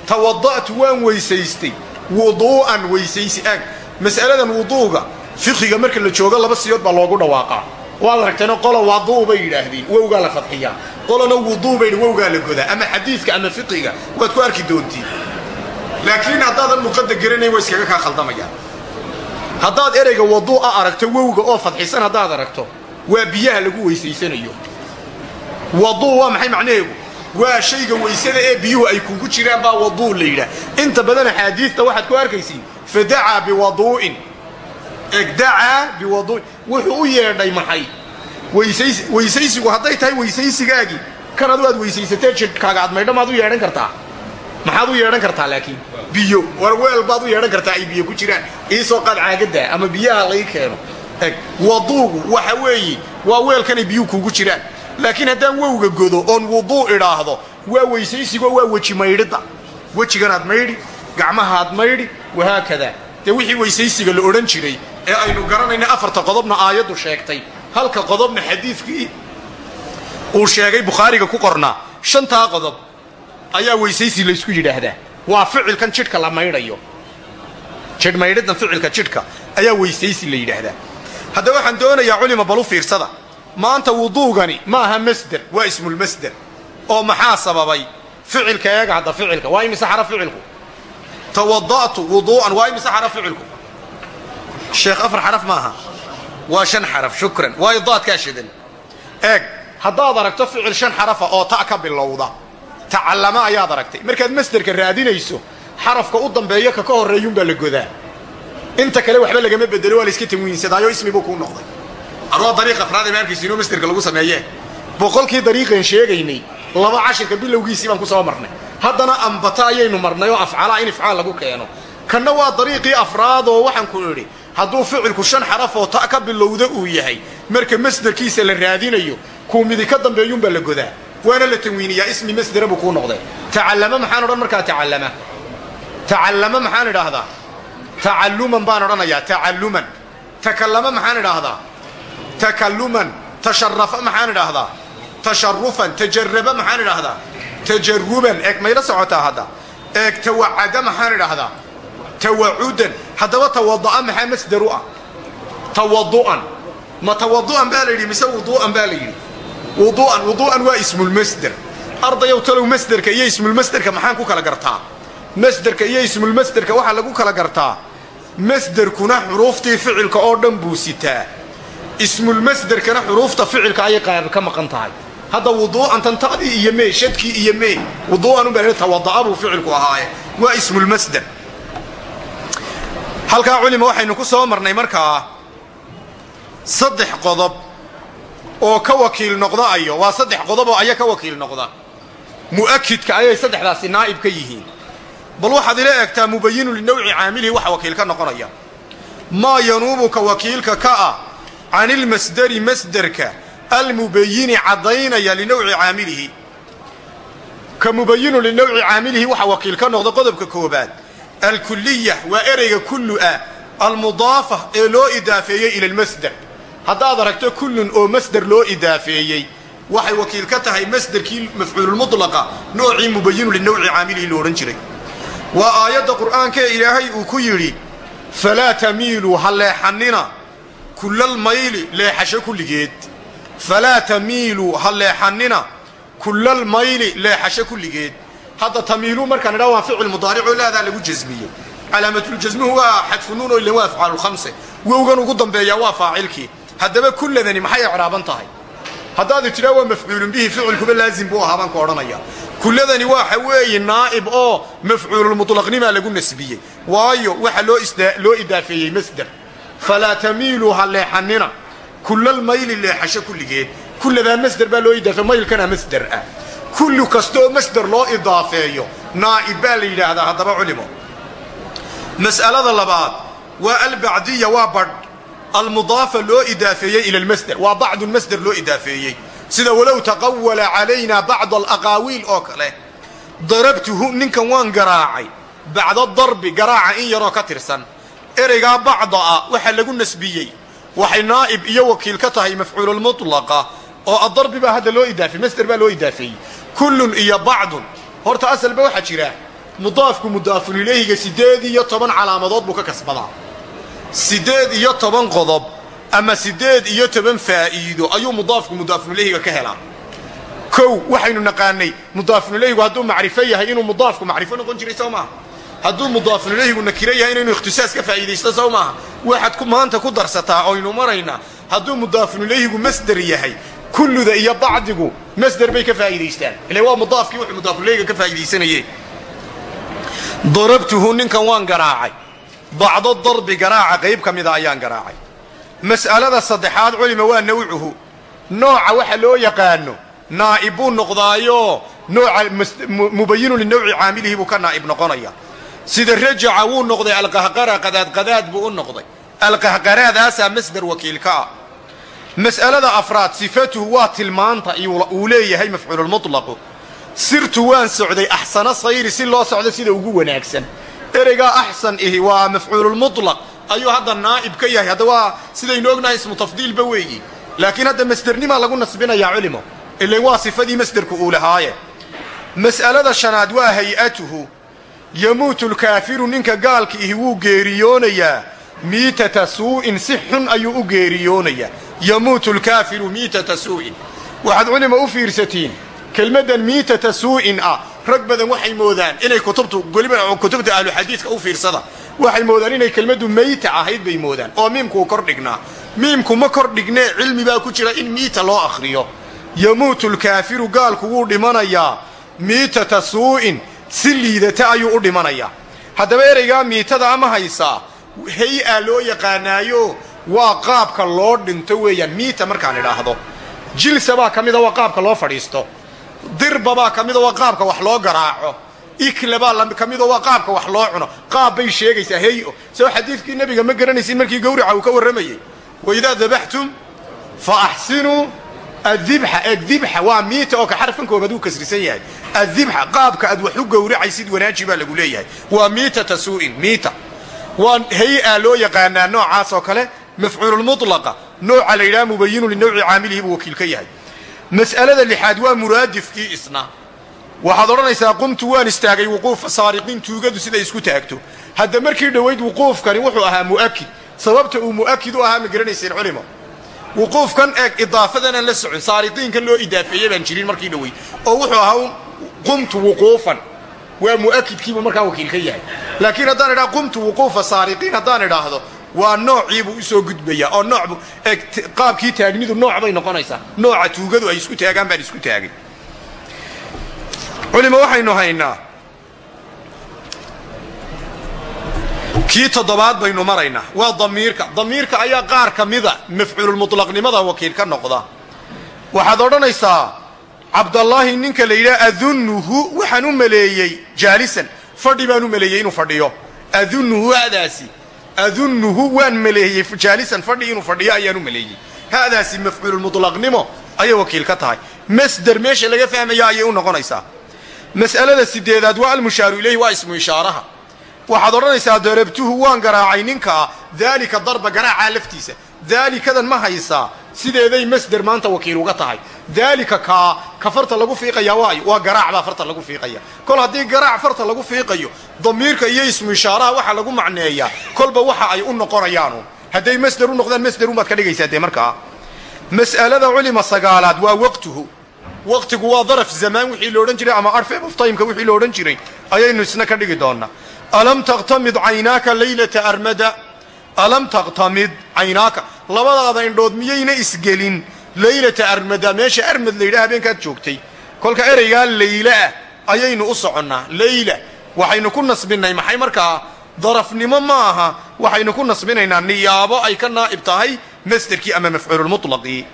B: Tawada'tu waan weysaystay wuduu'an weysaysi aag mas'aladan wuduuga fiqiga marka la joogo laba siyood baa loogu dhawaaqaa. Waad aragteenoo qola waduu bay yidhaahdeen wowgaa la fadxiyaa. Qolana wuduu bay wowgaa la godaa ama xadiidka ama fiqiga waad ku arki doontiin. Laakiin haddaadan luqadda garanayn waa iskaga kaa khaldamayaan haddaad ereyga waduu'a aragto wowga oo fadxisan haddaad aragto waa biyaha lagu weysaysanayo. Waduu waa waa shayga weysada ee biyuhu ay kugu jiraan baa waduu la inta badan axaadiista waxaad ku arkaysiin fadacaa biwaduu'in. Egdacaa biwaduu'in. Wuxuu u yeedhay maxay? Weysays weysaysigu hadday tahay weysaysigaagii kan adu aad weysaysatee jidhkaaga aad maydho maad u yeedhan kartaa? Maxaad u yeedhan kartaa laakiin? Biyo. War weel baad u yeedhan kartaa ay biyo ku jiraan. Iisoo qaad caagadda ama biyaha lai keeno. Eg waduugu waxa weeye waa weelkanay biyuhu kugu jiraan laakiin haddaan wowga godo oon wuduu idhaahdo waa weysaysigo waa weji maydhidda. Wejiganaad maydhi gacmahaad maydhi wahaakadaa dee wixii weysaysiga la odhan jiray ee aynu garanayna afarta qodobna aayaddu sheegtay halka qodobna xadiidkii uu sheegay bukhaariga ku qornaa shantaa qodob ayaa weysaysi laysku yidhaahdaa. Waa ficilkan jidhka la maydhayo. Jidh maydhidan ficilka jidhka ayaa weysaysi la yidhaahdaa. Haddaba waxaan doonayaa culima balu fiirsada maanta wuduugani ma aha masder waa ismulmasder oo maxaa sababay? Ficilka eega hadda ficilka waa imise xaraf ficilku? Tawada'tu wuduu'an waa imise xaraf ficilku? Sheekh afar xaraf maaha. Waa shan xaraf shukran. Waayo daadkaa shidan. Eeg haddaad aragto ficil shan xarafa oo ta ka bilowda tacallama ayaad aragtay. Markaad masderka raadinayso xarafka u dambeeyo ka ka horreeyuunbaa la godaa. Inta kale waxba lagama bedelo waa kuu noqday arwaa dariiq afraad ee maarkiisa inuu masderka lagu sameeyee? Boqolkii dariiqan sheegaynay laba cashirka bilowgiisii baan ku soo marnay. Haddana ambata ayaynu marnay oo afcalaa in ifcaal lagu keeno. Kanna waa dariiqii afraad oo waxaan ku idhi hadduu ficilku shan xaraf oo ta ka bilowda uu yahay marka masderkiisa la raadinayo kuu midi ka dambeeyuunbaa la godaa. Waana la tanwiiniyaa ismi masdera buu kuu noqday. Tacallama maxaan odhan markaa tacallama? Tacallama maxaan idhaahdaa? Tacalluman baan odhanayaa tacalluman. Takallama maxaan idhaahdaa takalluman tasharafa maxaan idhaahdaa tasharufan tajaraba maxaan idhaahdaa tajaruban eeg mayla socotaa hadda eeg tawacada maxaan idhaahdaa tawacudan haddaba tawada'a maxaa masder u ah tawadu'an ma tawadu'an baa la yidhi mise wuduu'an baa la yidhi wuduu'an wuduu'an waa ismulmasder ardayow talow masderka iyo ismulmasderka maxaan ku kala gartaa masderka iyo ismulmasderka waxaa lagu kala gartaa masderkuna xuruuftii ficilka oo dhan buu sitaa ismulmasderkana xuruufta ficilka ayay ka maqan tahay. Hadda wuduu'an tantadii iyo mee shadkii iyo mee wuduu'an baa tawada'a buu ficilku ahaaye. Waa ismulmasder. Halkaa culima waxaynu ku soo marnay markaa saddex qodob oo ka wakiil noqda ayo waa saddex qodob oo aya ka wakiil noqda. Mu'akidka ayay saddexdaasi naa'ib ka yihiin. Bal waxaad ila eegtaa mubayinu linawci caamilihi waxa wakiil ka noqonaya. Maa yanuubuka wakiilka ka ah can ilmasderi masderka almubayini caddaynaya linawci caamilihi. Ka mubayinu linawci caamilihi waxa wakiil ka noqda qodobka koobaad alkuliya waa ereyga kullu ah almudaafa ee loo idaafeeyey ila almasder haddaad aragto kullun oo masder loo idaafeeyey waxay wakiil ka tahay masderkii mafcuululmudlaqa noocii mubayinu linawci caamilihi lo odhan jiray. Waa aayadda qur'aanka ilaahay uu ku yidhi falaa tamiiluu ha kullalmayli leexasho kulligeed. Falaa tamiiluu ha leexannina kullalmayli leexasho kulligeed. Hadda tamiiluu markaan idhaha waa ficil mudaaricoo laadaa lagu jasmiyo calaamatuljasmuhu waa xadfunuun oo ilan waa afcaalulkhamse wowgan ugu dambeeyaa waa faacilkii. Haddaba kulladani maxay ecraaban tahay? Haddaad tidhaa waa mafcuulun bihi ficilkuba laazim buu ahaa baan ku odhanaya. Kulladani waxa weeye naa'ib oo mafcuululmutlaqnimaa lagu nasbiyey. Waayo waxa loo idaafeeyey masder falaa tamiiluu ha leexannina kullalmayli leexasho kulligeed kulladaa masder baa loo idaafeey maylkana masder ah kullu kastooo masder loo idaafeeyo naa'ib baa la yidhaahdaa haddaba culimo mas'alada labaad waa albacdiya waa badh almudaafa loo idaafeeyey ila almasder waa bacdu lmasder loo idaafeeyey sida walow taqawala calayna bacd alaqaawiil oo kale darabtuhu ninkan waan garaacay bacda darbi garaaca in yaroo ka tirsan ereygaa bacda ah waxaa lagu nasbiyey. Waxay naa'ib iyo wakiil ka tahay mafcuululmutlaqa oo adarbi baa hadda loo idaafey masder baa loo idaafeeyey kullun iyo bacdun. Horta asalba waxaa jira. Mudaafku mudaafun ilayhiga siddeed iyo toban calaamadood buu ka kasbadaa. Siddeed iyo toban qodob ama siddeed iyo toban faa'iido ayuu mudaafku mudaafunileyhiga ka helaa. Kow waxaynu naqaanay mudaafunileyhigu hadduu macrifo yahay inuu mudaafku macrifo noqon jiray maaha hadduu mudaafunileyhigu nakiro yahay inuu ikhtisaas ka faa'iidaysto sow maaha. Waxaad maanta ku darsataa oynu maraynaa hadduu mudaafunileyhigu masder yahay kulluda iyo bacdigu masder bay ka faa'iidaystaan. Ile waa mudaafkii wuxuu mudaafunileyhiga ka faa'iidaysanayeen darabtuhu ninkan waan garaacay. Bacdo darbi garaaca qayb ka mida ayaan garaacay. Mas'alada saddexaad culima waa nawcuhu. Nooca waxa loo yaqaano naa'ib buu noqdaayo nooca mubayinu linawci caamilihi buu ka naa'ib noqonaya sida rajaca wuu noqday alqahqara qadaadqadaad buu u noqday. Alqahqaraadaasaa masder wakiilka ah. Mas'alada afraad sifatuhu waa tilmaanta uu leeyahay mafcuululmutlaqu sirtu waan socday axsana sayri si loo socdo sida ugu wanaagsan. Ereygaa axsan ihi waa mafcuululmutlaq ayuu hadda naa'ib ka yahay hadda waa sidaynu ognahay ismu tafdiilba weeyi. Laakiin hadda masdernimaa lagu nasbinayaa culimo. Ilan waa sifadii masderku uu lahaaye. Mas'alada shanaad waa hay'atuhu yamuutu lkaafiru ninka gaalka ihi wuu geeriyoonayaa. Miitata suu'in si xun ayuu u geeriyoonayaa. Yamuutu lkaafiru miitata suu'in. Waxaad culima u fiirsatiin kelmaddan miitata suu'in ah rag badan waxay moodaan inay kutubtu weliba kutubta ahluxadiidka u fiirsada. Waxay moodaan inay kelmaddu meyta ahayd bay moodaan. Oo miimkuu kor dhignaa. Miimku ma kor dhignee cilmi baa ku jira in miita loo akhriyo. Yamuutu lkaafiru gaalku wuu dhimanayaa. Miitata suu'in si liidata ayuu u dhimanayaa haddaba ereygaa miitada ama haysaa hay'a loo yaqaanaayo waa qaabka loo dhinto weeyaan miita markaan idhaahdo. Jilsa baa ka mida waa qaabka loo fadhiisto. Dirba baa ka mida waa qaabka wax loo garaaco. Ikla baa ka mido waa qaabka wax loo cuno. Qaab bay sheegaysaa heyo soo xadiidkii nebiga ma garanaysin markii gawraca uu ka warramayey waidaa dabaxtum fa axsinuu adibxa waa miita oo ka xarfkan koobaad uu kasrisan yahay. Adibxa qaabka aad wax u gowracaysid wanaaji baa lagu leeyahay. Waa miitata suu'in miita waa hay'a loo yaqaanaa noocaas oo kale mafcuululmutlaqa nooca la yidhaha mubayinu linawci caamilihi buu wakiil ka yahay. Mas'alada lixaad waa muraadifkii isna. Waxaad odhanaysaa qumtu waan istaagay wuquufa saariqiin tuugadu siday isku taagto. Hadda markii dhowayd wuquufkani wuxuu ahaa mu'akid sababta uu mu'akid u ahaa ma garanayseen wuquufkan eeg idaafadanaan la socon saariqiinkan loo idaafeeyey baan jirin markii dhowayd oo wuxuu ahaa qumtu wuquufan. Waa mu'akidkiibuu markaa wakiil ka yahay. Laakiin haddaan idhaha qumtu wuquufa saariqiin haddaan idhaahdo waa noociibuu u soo gudbayaa. Oo noocbu eeg qaabkii taagnidu nooc bay noqonaysaa. Nooca tuugadu ay isku taagaan baan isku taagay. Culima waxaynu haynaa kii toddobaad baynu maraynaa waa damiirka. Damiirka ayaa qaar ka mida mafcuululmutlaqnimada wakiil ka noqda. Waxaad odhanaysaa cabdallaahi ninka la yidhaha adunnuhu waxaan u maleeyey jaalisan. Fadhi baan u maleeyey inuu fadhiyo. Adunnuhu hadaasi adunnuhu waan maleeyey jaalisan. Fadhi inuu fadhiyo ayaan u maleeyey. Hadaasi mafcuululmutlaqnimo ayay wakiil ka tahay. Masder meesha laga fahmaya ayay u noqonaysaa. Mas'alada sideedaad waa almushaaru ilayhi waxaad odhanaysaa darabtuhu waan garaacay ninkaa daalika darba garaacaa laftiisa. Daalikadan ma haysaa sideeday masder maanta wakiil uga tahay. Daalika kaa ka farta lagu fiiqayaa waayo waa garaac baa farta lagu fiiqaya. Kol haddii garaac farta lagu fiiqayo damiirka iyo ismu ishaaraha waxaa lagu macneeyaa kolba waxa ay u noqonayaanu. Hadday masder u noqdaan masderunbaad ka dhigaysaa dee markaa mas'alada culima sagaalaad waa waqtuhu. Waqtigu waa daraf zamaan wixii la odhan jiray ama arfeb of timeka wixii la odhan jiray ayaynu isna ka dhigi doonaa alam taqtamid caynaaka laylata armada? Alam taqtamid caynaaka labadaada indhood miyayna isgelin? Laylata armada meesha armad la yidhaha habeenkaad joogtay. Kolka ereygaa layla ah ayaynu u soconnaa. Layla waxaynu ku nasbinnay maxay markaa? Darafnimo ma aha waxaynu ku nasbinaynaa. Niyaabo ay ka naa'ib tahay masderkii ama mafcuululmutlaqii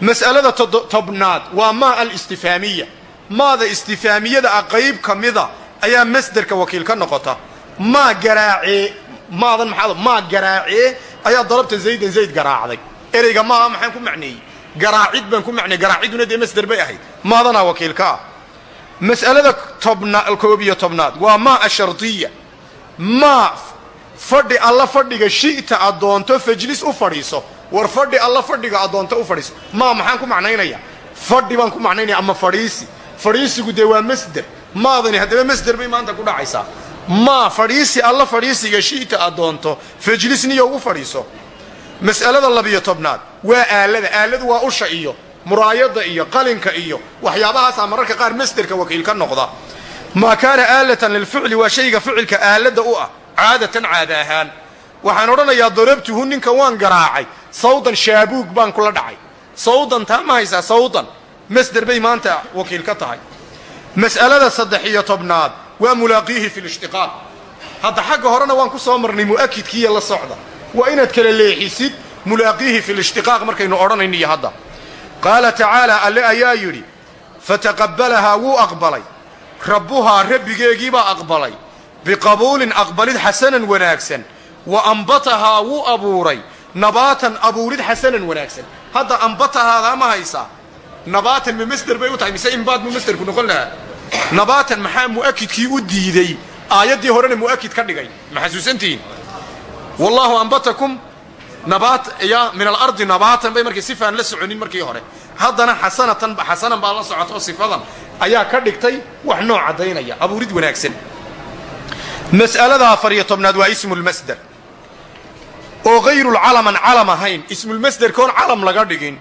B: mas'alada tobnaad waa maa alistifaamiya maada istifaamiyada ah qayb ka mida ayaa masderka wakiil ka noqota. Maa garaacee maadan maxaa maa garaacee ayaa darabta zaydan zayd garaacday. Ereyga maaha maxaan ku macneeyey? Garaacid baan ku macneeyey garaaciduna dee masder bay ahayd. Maadanaa wakiilka. Ah mas'alada tobna koob iyo tobnaad waa maa ashardiya. Maa fadhi alla fadhiga shi'ta addoonto fajlis u fadhiiso. War fadhi alla fadhiga addoonto u fadhiiso. Maa maxaan ku macnaynaya fadhi baan ku macnaynaya ama fadhiisi? Fadhiisigu dee waa masder maadani haddaba masder bay maanta ku dhacaysaa. Maa fadhiisi alla fadhiisiga shi'ta addoonto fajlisniyo u fadhiiso. Mas'alada labiyo tobnaad waa aalada aaladu waa usha iyo muraayada iyo qalinka iyo waxyaabahaasaa mararka qaar masderka wakiil ka noqda. Maa kaana aalatan lilficli waa shayga ficilka aalada u ah caadatan caada ahaan. Waxaan odhanayaa darabtuhu ninka waan garaacay sawdan shaabuug baan kula dhacay. Sawdan taa ma haysaa sawdan. Masder bay maanta wakiil ka tahay mas'alada saddex iyo tobnaad waa mulaaqiihi fi lishtiqaaq hadda xagga horena waan ku soo marnay mu'akidkiiyo la socda. Waa inaad kala leexisid mulaaqiihi fi lishtiqaaq markaynu odhanayno iyo hadda. Qaala tacaala alle ayaa yidhi fataqabbalahaa wuu aqbalay. Rabbuhaa rabbigeegiibaa aqbalay. Biqabuulin aqbalid xasanan wanaagsan. Wa ambatahaa wuu abuuray. Nabaatan abuurid xasanan wanaagsan. Hadda ambatahaadaa ma haysaa nabaatan ma masder bay u tahay mise imbaad mu masderku noqon lahaa? Nabaatan maxaa mu'akidkii u diidey aayaddii horena mu'akid ka dhigay. Ma xasuusantihiin wallaahu ambatakum nabaat ya min alardi nabaatan bay markay sifaan la soconin markii hore. Haddana xasanatan xasanan baa la socoto sifadan ayaa ka dhigtay wax noo caddaynaya abuurid wanaagsan. Mas'alada afar iyo tobnaad waa ismulmasder oo hayrulcalaman calam ahayn ismulmasderkoon calam laga dhigin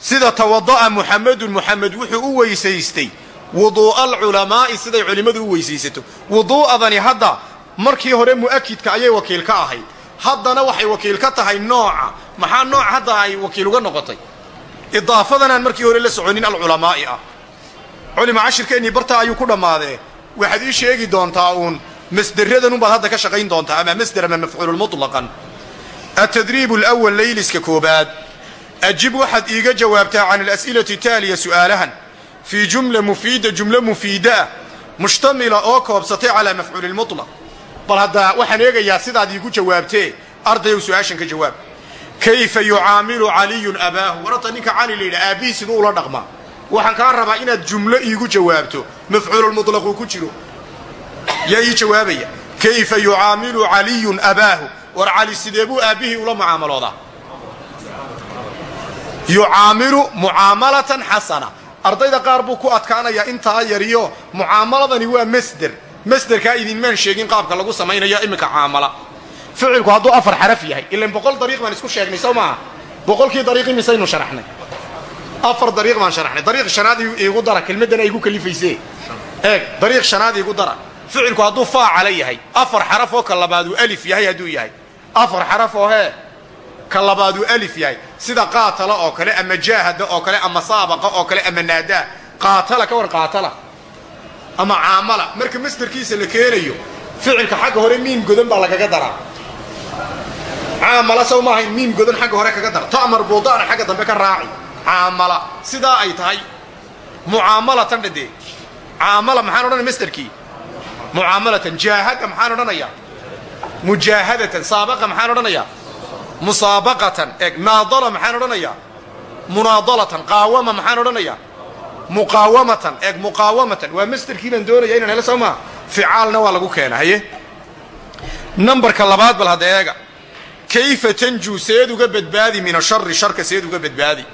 B: sida tawada'a muxamedun muxamed wuxuu u weysaystay wuduu'a alculamaa'i siday culimmadu u weysaysato. Wuduu'adani hadda markii hore mu'akidka ayay wakiil ka ahayd. Haddana waxay wakiil ka tahay nooca. Maxaa nooc hadda ay wakiil uga noqotay? Idaafadanaan markii hore la soconin alculamaa'i ah. Culima cashirkeennii bartaa ayuu ku dhammaadee. Waxaad ii sheegi doontaa uun masderadanunbaad hadda ka shaqayn doontaa ama masder ama mafcuululmutlaqan atadriib alawal layliska koobaad ajib waxaad iiga jawaabtaa can alas'ilati taaliya su'aalahan fii jumla mufiida jumlo mufiida ah mushtamila oo koobsatay calaa mafcuulilmutlaq bal hadda waxaan eegayaa sidaad iigu jawaabtee ardayow su'aashan ka jawaab kayfa yucaamilu caliyun abaahu warata ninka cali la yidhaha aabbihii siduu ula waxaan kaa rabaa inaad jumlo iigu jawaabto mafcuululmutlaquu ku jiro yaa ii jawaabaya kayfa yucaamilu caliyun abaahu war cali sidee buu aabbihii ula mucaamaloodaa yucaamilu mucaamalatan xasana. Ardayda qaar buu ku adkaanayaa intaa yariyo mucaamaladani waa masder. Masderkaa idinmaan sheegin qaabka lagu samaynayo iminka caamala. Ficilku hadduu afar xaraf yahay ilan boqol dariiq baan isku sheegnay soo maaha. Boqolkii dariiqi misaynu sharaxnay. Afar dariiq baan sharaxnay. Dariiq shanaad iigu dara kelmaddan ay igu kalifayse eeg dariiq shanaad iigu dara. Ficilku hadduu faacala yahay afar xaraf oo ka labaaduu alif yahay hadduu yahay. Afar xaraf oo hee ka labaaduu alif yahay sida qaatala oo kale ama jaahada oo kale ama saabaqa oo kale ama naadaa qaatala ka war qaatala. Ama caamala. Marka masderkiisa la keenayo ficilka xagga hore miim godan baa lagaga daraa. Caamala sow maahayn miim godan xagga hore kaga dara ta'mar buudaana xagga dambe ka raaci. Caamala. Sidaa ay tahay. Mucaamalatan dhadee. Caamala maxaan odhanaya masderkii? Mucaamalatan jaahada maxaan odhanayaa mujaahadatan saabaqa maxaan odhanayaa musaabaqatan eeg naadala maxaan odhanayaa? Munaadalatan qaawama maxaan odhanayaa? Muqaawamatan eeg muqaawamatan. Waa masderkii baan doonaya inaan helo soo maa waa lagu keena haye? Labaad bal hadda kayfa tanjuu seed uga badbaadi min ashari sharka seed uga badbaadi.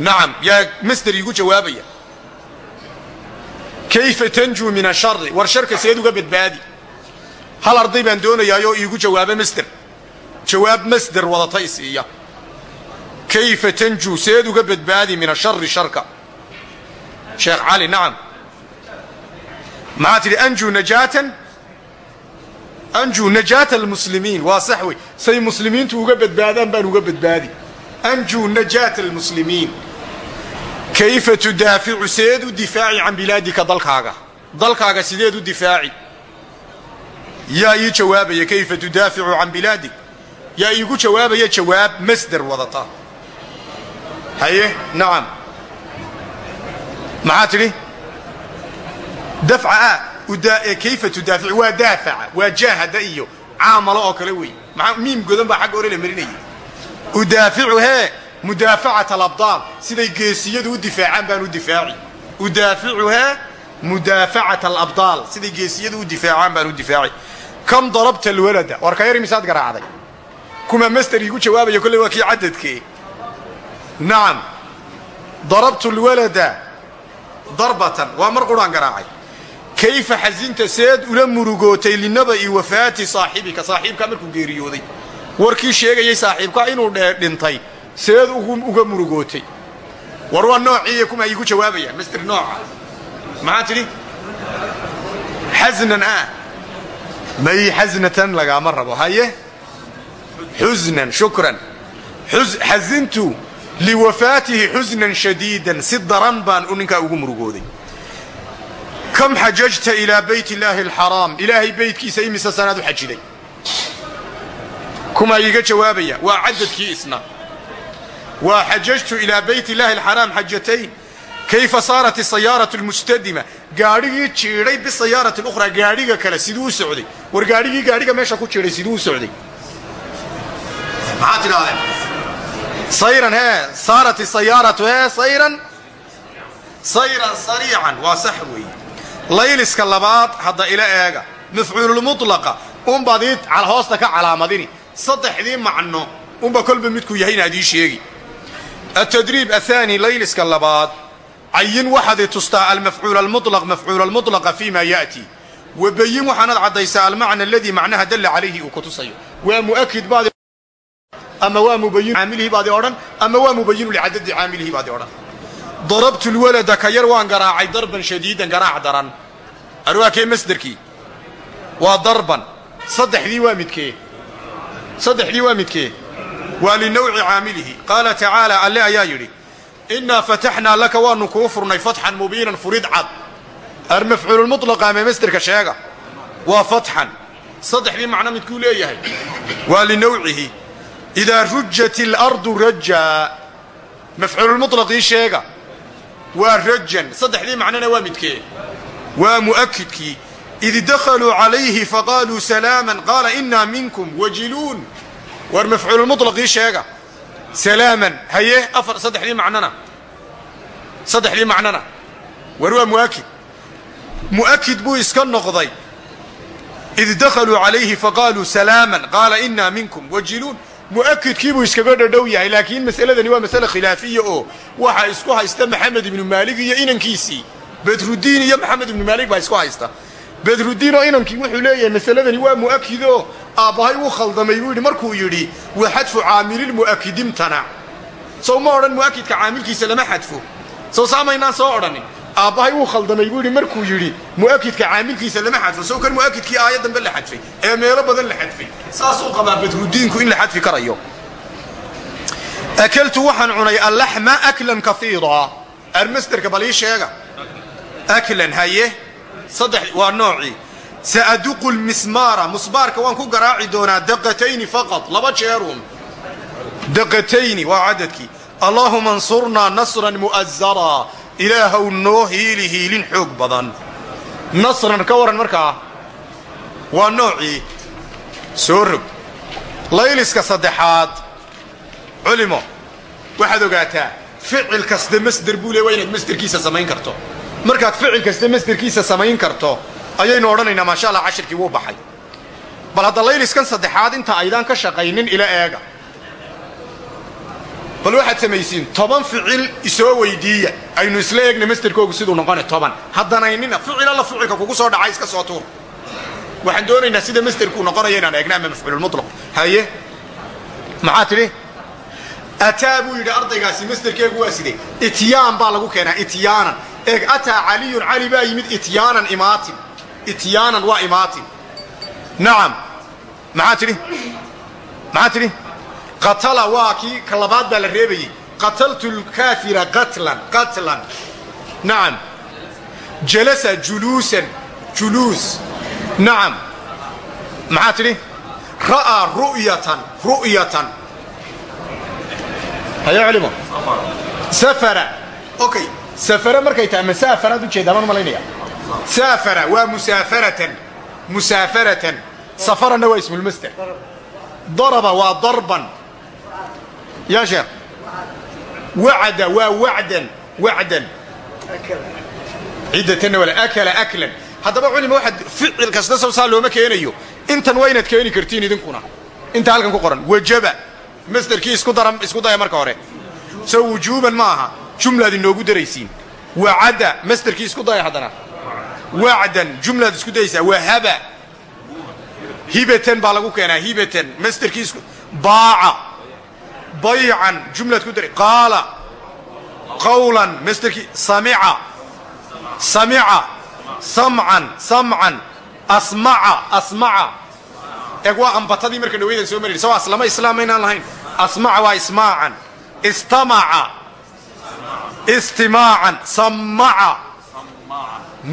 B: Nacam yaa masder iigu jawaabaya. Kayfa tanjuu min ashari war sharka seed uga badbaadi. Hal arday baan doonayaayoo iigu jawaaba masder jawaab masder wadata isiiya kayfa tanjuu seed uga badbaadi min ashari sharka. Sheekh cali nacam maxaa tidhi anjuu najaatan anjuu najaata almuslimiin. Waa sax wey. Say muslimiintu uga badbaadaan baan uga badbaadi. Anjuu najaata almuslimiin. Kayfa tudaaficu? Seed u difaaci can bilaadika dalkaaga. Dalkaaga sideed u difaaci. Yaa ii jawaabaya kayfa tudaaficu can bilaadik yaa iigu jawaabaya jawaab masder wadata. Haye? Nacam maxaa tidhi? Dafca kayfa tudaaficu? Waa daafaca waa jaahada iyo caamalo oo kale wey miim godan baa xagga hore la marinayay. Udaaficu hee mudaafacat alabdaal siday geesiyadu u difaacaan baan u difaaci. Udaaficu hee mudaafacat alabdaal siday geesiyadu u difaacaan baan u difaaci. Kam darabta alwalada? War ka yar imisaad garaacday kuma master iigu jawaabaya kolley waa kii cadadkee nacam darabtu lwalada darbatan waa mar quraan garaacay. Kayfa xasinta seed ula murugootay linaba'i wafaati saaxibika saaxiibkaa markuu geeriyooday. Warkii sheegayay saaxiibkaa inuu dhintay seed uga murugootay. War waa noociiya kuma iigu jawaabayaan master nooca. Maxaa tidhi? Xasnan ah may xasnatan lagaama rabo haye xusnan shukran xasintu liwafaatihi xusnan shadiidan si daran baan ninkaa ugu murugooday kam xajajta ilaa bayt illaahi alxaraam ilaahay beytkiisa imise sanaad u xajiday kumaa iiga jawaabaya waa cadadkii isna waa xajajtu ilaa bayt illaahi alxaraam xajatayn kayfa saarat isayaaratu almustadima gaadhigii jiidhay bisayaarati alukhraa gaadhiga kale siduu u socday war gaadhigii gaadhiga maxaa tidhahdeen sayran hee saarat isayaaratu hee sayran. Sayran sariican waa sax weeye layliska labaad hadda ila eega. Mafcuululmutlaqa unbaad ii hoosta ka calaamadini. Saddexdii macno unba kolba midkuu yahay inaad ii sheegi. Atadriib ahaani layliska labaad cayin waxaad i tustaa almafcuul almulaq mafcuul almulaqa fi ma ya'ti wabayin waxaanaad caddaysaa almacna aladii macnaha dalla calayhi uu ku tusayo. Waa muakid baad ama waa mubayin caamilihi baadi odhan ama waa mubayinu licadadi caamilihi baadi odhan darabtu lwalada ka yar garaacay darban shadiidan garaac daran. Arwaa kee masderkii waa darban. Saddexdii waa midkee saddexdii waa midkee waa linawci caamilihi qaala tacaala alle ayaa yidhi innaa fataxnaa laka waanu kuu furnay fatxan mubiinan furid cad. Ar mafcuululmulaqa ama masderka sheega. Waa fatxan saddexdii macno midkuu leeyahay. Waa linawcihi idaa rujat ilardu rajaa mafcuululmulaqii sheega waa rajan saddexdii macnona waa midkee waa mu'akidkii id dakhaluu calayhi faqaaluu salaaman qaala innaa minkum wajiluun war mafcuululmulaqii sheega salaaman haye afar saddexdii macnona saddexdii macnona war waa mu'akid mu'akid buu iska noqday id dakhaluu calayhi faqaaluu salaaman qaala innaa minkum wajiluun mu'akidkiibuu iskaga dhadhow yahay laakiin mas'aladani waa masale khilaafiya oo waxaa isku haysta maxamed ibnu maalig iyo inankiisii bedrudiin iyo maxamed ibnu maalig baa isku haysta. Bedrudiin oo inankii wuxuu leeyahay masaladani waa mu'akid oo aabbahay uu khaldamay buu yidhi markuu yidhi wa xadfu caamililmu'akidi imtanac sow ma odhan mu'akidka caamilkiisa lama xadfo. Sow saamaynaan soo odhanin aabbahay wuu khaldamay buu yidhi markuu yidhi mu'akidka caamilkiisa lama xadfo. Sow kan mu'akidkii aayad dambe la xadfay ee meelo badan la xadfay. Saasuu qabaa badrudiinku in la xadfi karayo. Akaltu waxaan cunay allaxma aklan kaiira armasterka bal ii sheega. Aklan haye. Saddex waa noocii. Saaduqu lmismaara musbaarka waan ku garaaci doonaa daqatayni faqad laba jeerun daqatayni waa cadadkii allaahuma ansurnaa nasran mu'azaraa ilaahow noo hiili hiilin xoog badan. Nasran ka waran markaa waa noocii. Soo rog. Layliska saddexaad. Culimo waxaad ogaataa ficil kasta masder buu le waa inaad masderkiisa samayn karto. Markaad ficil kasta masderkiisa samayn karto ayaynu odhanaynaa maasha allah cashirkii wuu baxay. Bal hadda layliskan saddexaad inta aydaan ka shaqaynin ila eega bal waxaad samaysiin toban ficil isoo weydiiya. Aynu isla eegna masderkoogu siduu noqone toban. Haddanaynina ficil alla ficilka kugu soo dhaca iska soo tuur. Waxaan doonaynaa sida masderkuu noqonaya inaan eegna ama mafcuululmutlaq haye maxaa tidhi? Ataa buu yidhi ardaygaasi masderkeegu waa sidee? Ityaan baa lagu keenaa ityaanan. Eeg ataa caliyun cali baa yimid ityaanan imaatin. Ityaanan waa imaatin. Nacam maxaa tidhi? Maxaa tidhi qatala waa kii ka labaad baa la reebayey qataltu lkaafira qatlan qatlan. Nacam jalasa juluusan juluus. Nacam maxaa tidhi ra'aa ru'yatan ru'yatan. Haye culimo safara. Okay. Safara markay tahay masaafaraad u jeedaa maan malaynaya. Saafara waa musaafaratan musaafaratan. Safarana waa ismulmaster daraba waa darban yaa sheekh wacada waa wacdan wacdan ciddatanna wala akala aklan haddaba culima waxaad ficil kasta sawsaa looma keenayo intan waa inaad keeni kartiin idinkuna inta halkan ku qoran wajaba masderkii isku dara isku daya marka hore so wujuuban ma aha jumlaad inoogu daraysiin wacada masderkii isku daya haddana wacdan jumlaad isku dayaysaa wahaba hibatan baa lagu keenaa hibatan masderkii isku baaca baycan jumlaad ku daray qaala qawlan masderkii samica samica samcan samcan asmaca asmaca eeg waa ambatadii marka dhawaydan soo mari soo aslama islaam aynaan lahayn. Asmaca waa ismaacan istamaca istimaacan samaca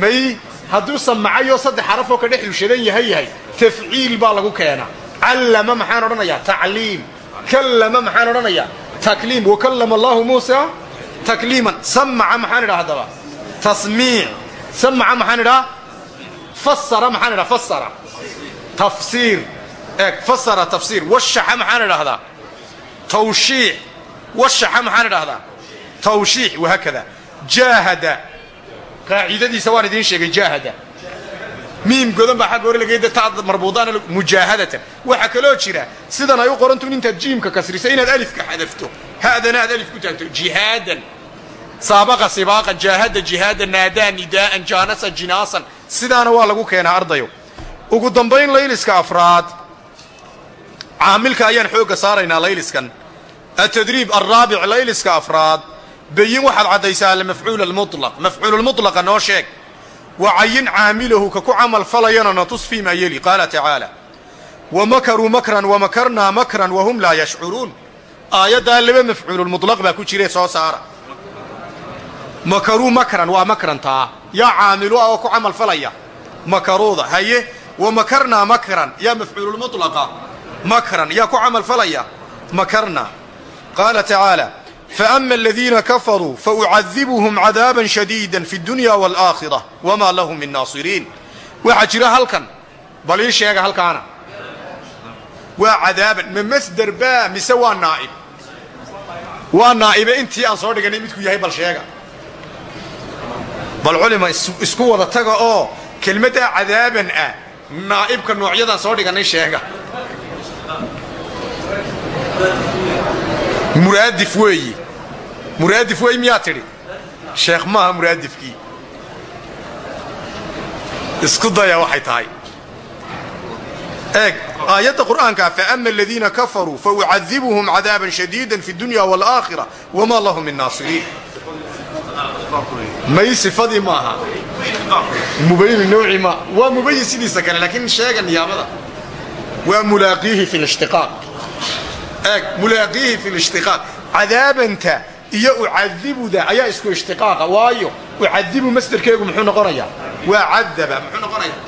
B: may hadduu samacayo saddex xarafoo ka dhex lushadan yahay yahay tafciil baa lagu keenaa. Callama maxaan odhanayaa? Tacliim kallama maxaan odhanayaa takliim wakallama allahu muusa takliiman. Samaca maxaan idhaa haddaba? Tasmiic. Samaca maxaan idhaa fasara maxaan idhaa fasara tafsiir. Eeg fasara tafsiir. Washaxa maxaan idhaahdaa? Tawshiix washaxa maxaan idhaahdaa? Tawshiix wahaakada jaahada. Qaacidadiisa waan idiin sheegay jaahada miim godan baa xagga hore lagayda ta marbuudaana mujaahadatan. Waxaa kaloo jira sidan ay u qorantun intaad jiimka kasrisa inaad alifka xadafto. Ha'dana aad alif ku taagto jihaadan. Saabaqa sibaaqan jaahada jihaadan naadaa nidaa'an jaanasa jinaasan. Sidaana waa lagu keenaa ardayo. Ugu dambayn layliska afraad. Caamilka ayaan xoogga saaraynaa layliskan atadriib alraabic layliska afraad. Bayin waxaad caddaysaa almafcuul almulaq mafcuululmulaqa noo sheeg wacayin caamilahu ka ku camal falayana natus fii maa yeli. Qaala tacaala wamakaruu makran wamakarnaa makran wahum laa yashcuruun aayaddaa laba mafcuululmulaq baa ku jire soo saara. Makaruu makran waa makrantaa yaa caamilu ah oo ku camal falaya. Makaruuda haye? Wamakarnaa makran. Yaa mafcuululmulaqa makran yaa ku camal falaya. Makarna. Qaala tacaala faama aladiina kafaruu faucadibuhum cadaaban shadiida fi اdunya wاlaakhira wmaa lahum min naasiriin waxaa jira halkan bal ii sheega halkaana waa cadaaban ma masder baa mise waa naa'ib waa naa'ibe intii aan soo dhiganay midku yahay bal sheega bal culima isku wada taga oo kelmaddaa cadaaban ah naa'ibka noocyadaan soo dhigannay sheega muraadif weeyi. Muraadif wey miyaa tidhi? Sheekh maaha muraadifkii. Isku daya waxay tahay. Eeg aayadda qur'aankaa faama aladiina kafaruu faucadibuhum cadaaban shadiida fi dunya wاlaakhira wmaa lahum min naasiriin. May sifadii maaha mubayin nawci ma waa mubayin sidiisa kale laakiin sheega niyaabada waa mulaaqiihi fi lishtiqaaq eeg mulaaqiihi fi lishtiqaaq cadaabanta iyo ucadibuda ayaa isku ishtiqaaqa. Waayo ucadibu masderkeegu muxuu noqonayaa? Waa cadaba muxuu noqonayaa?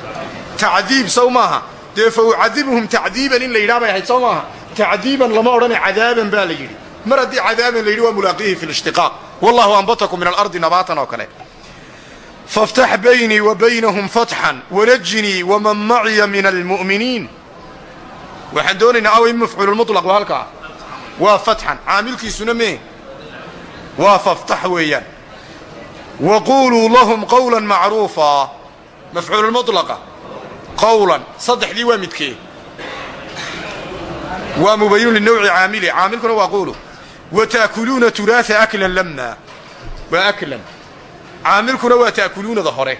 B: Tacdiib sow maaha. Dee fa ucadibuhum tacdiiban in la yidhaha bay ahayd sow maaha. Tacdiiban lama odhana cadaaban baa la yidhi. Mar haddii cadaaban la yidhi waa mulaaqiihi fi lishtiqaaq wallahu anbatakum min alardi nabaatan oo kale. Faftax baynii wa baynahum fatxan wanajinii waman maciya min almu'miniin waxaan doonaynaa away mafcuululmutlaq waa halkaa. Waa fatxan. Caamilkiisuna mee. Waa faftax weeyaan. Wa quuluu lahum qawlan macruufa. Mafcuululmulaqa qawlan. Saddexdii waa midkee. Waa mubayinu linawci caamili. Caamilkuna waa quulu. Wa taakuluuna turaaa aklan lamma. Waa aklan. Caamilkuna waa taakuluunada hore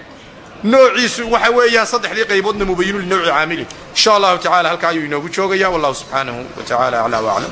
B: noociisu waxa weeyaan saddexdii qayboodna mubayinu linawci caamili. Insha allahu tacala halkaa ayuu inoogu joogaya. Wallahu subxaanahu wa tacala aclaa waclam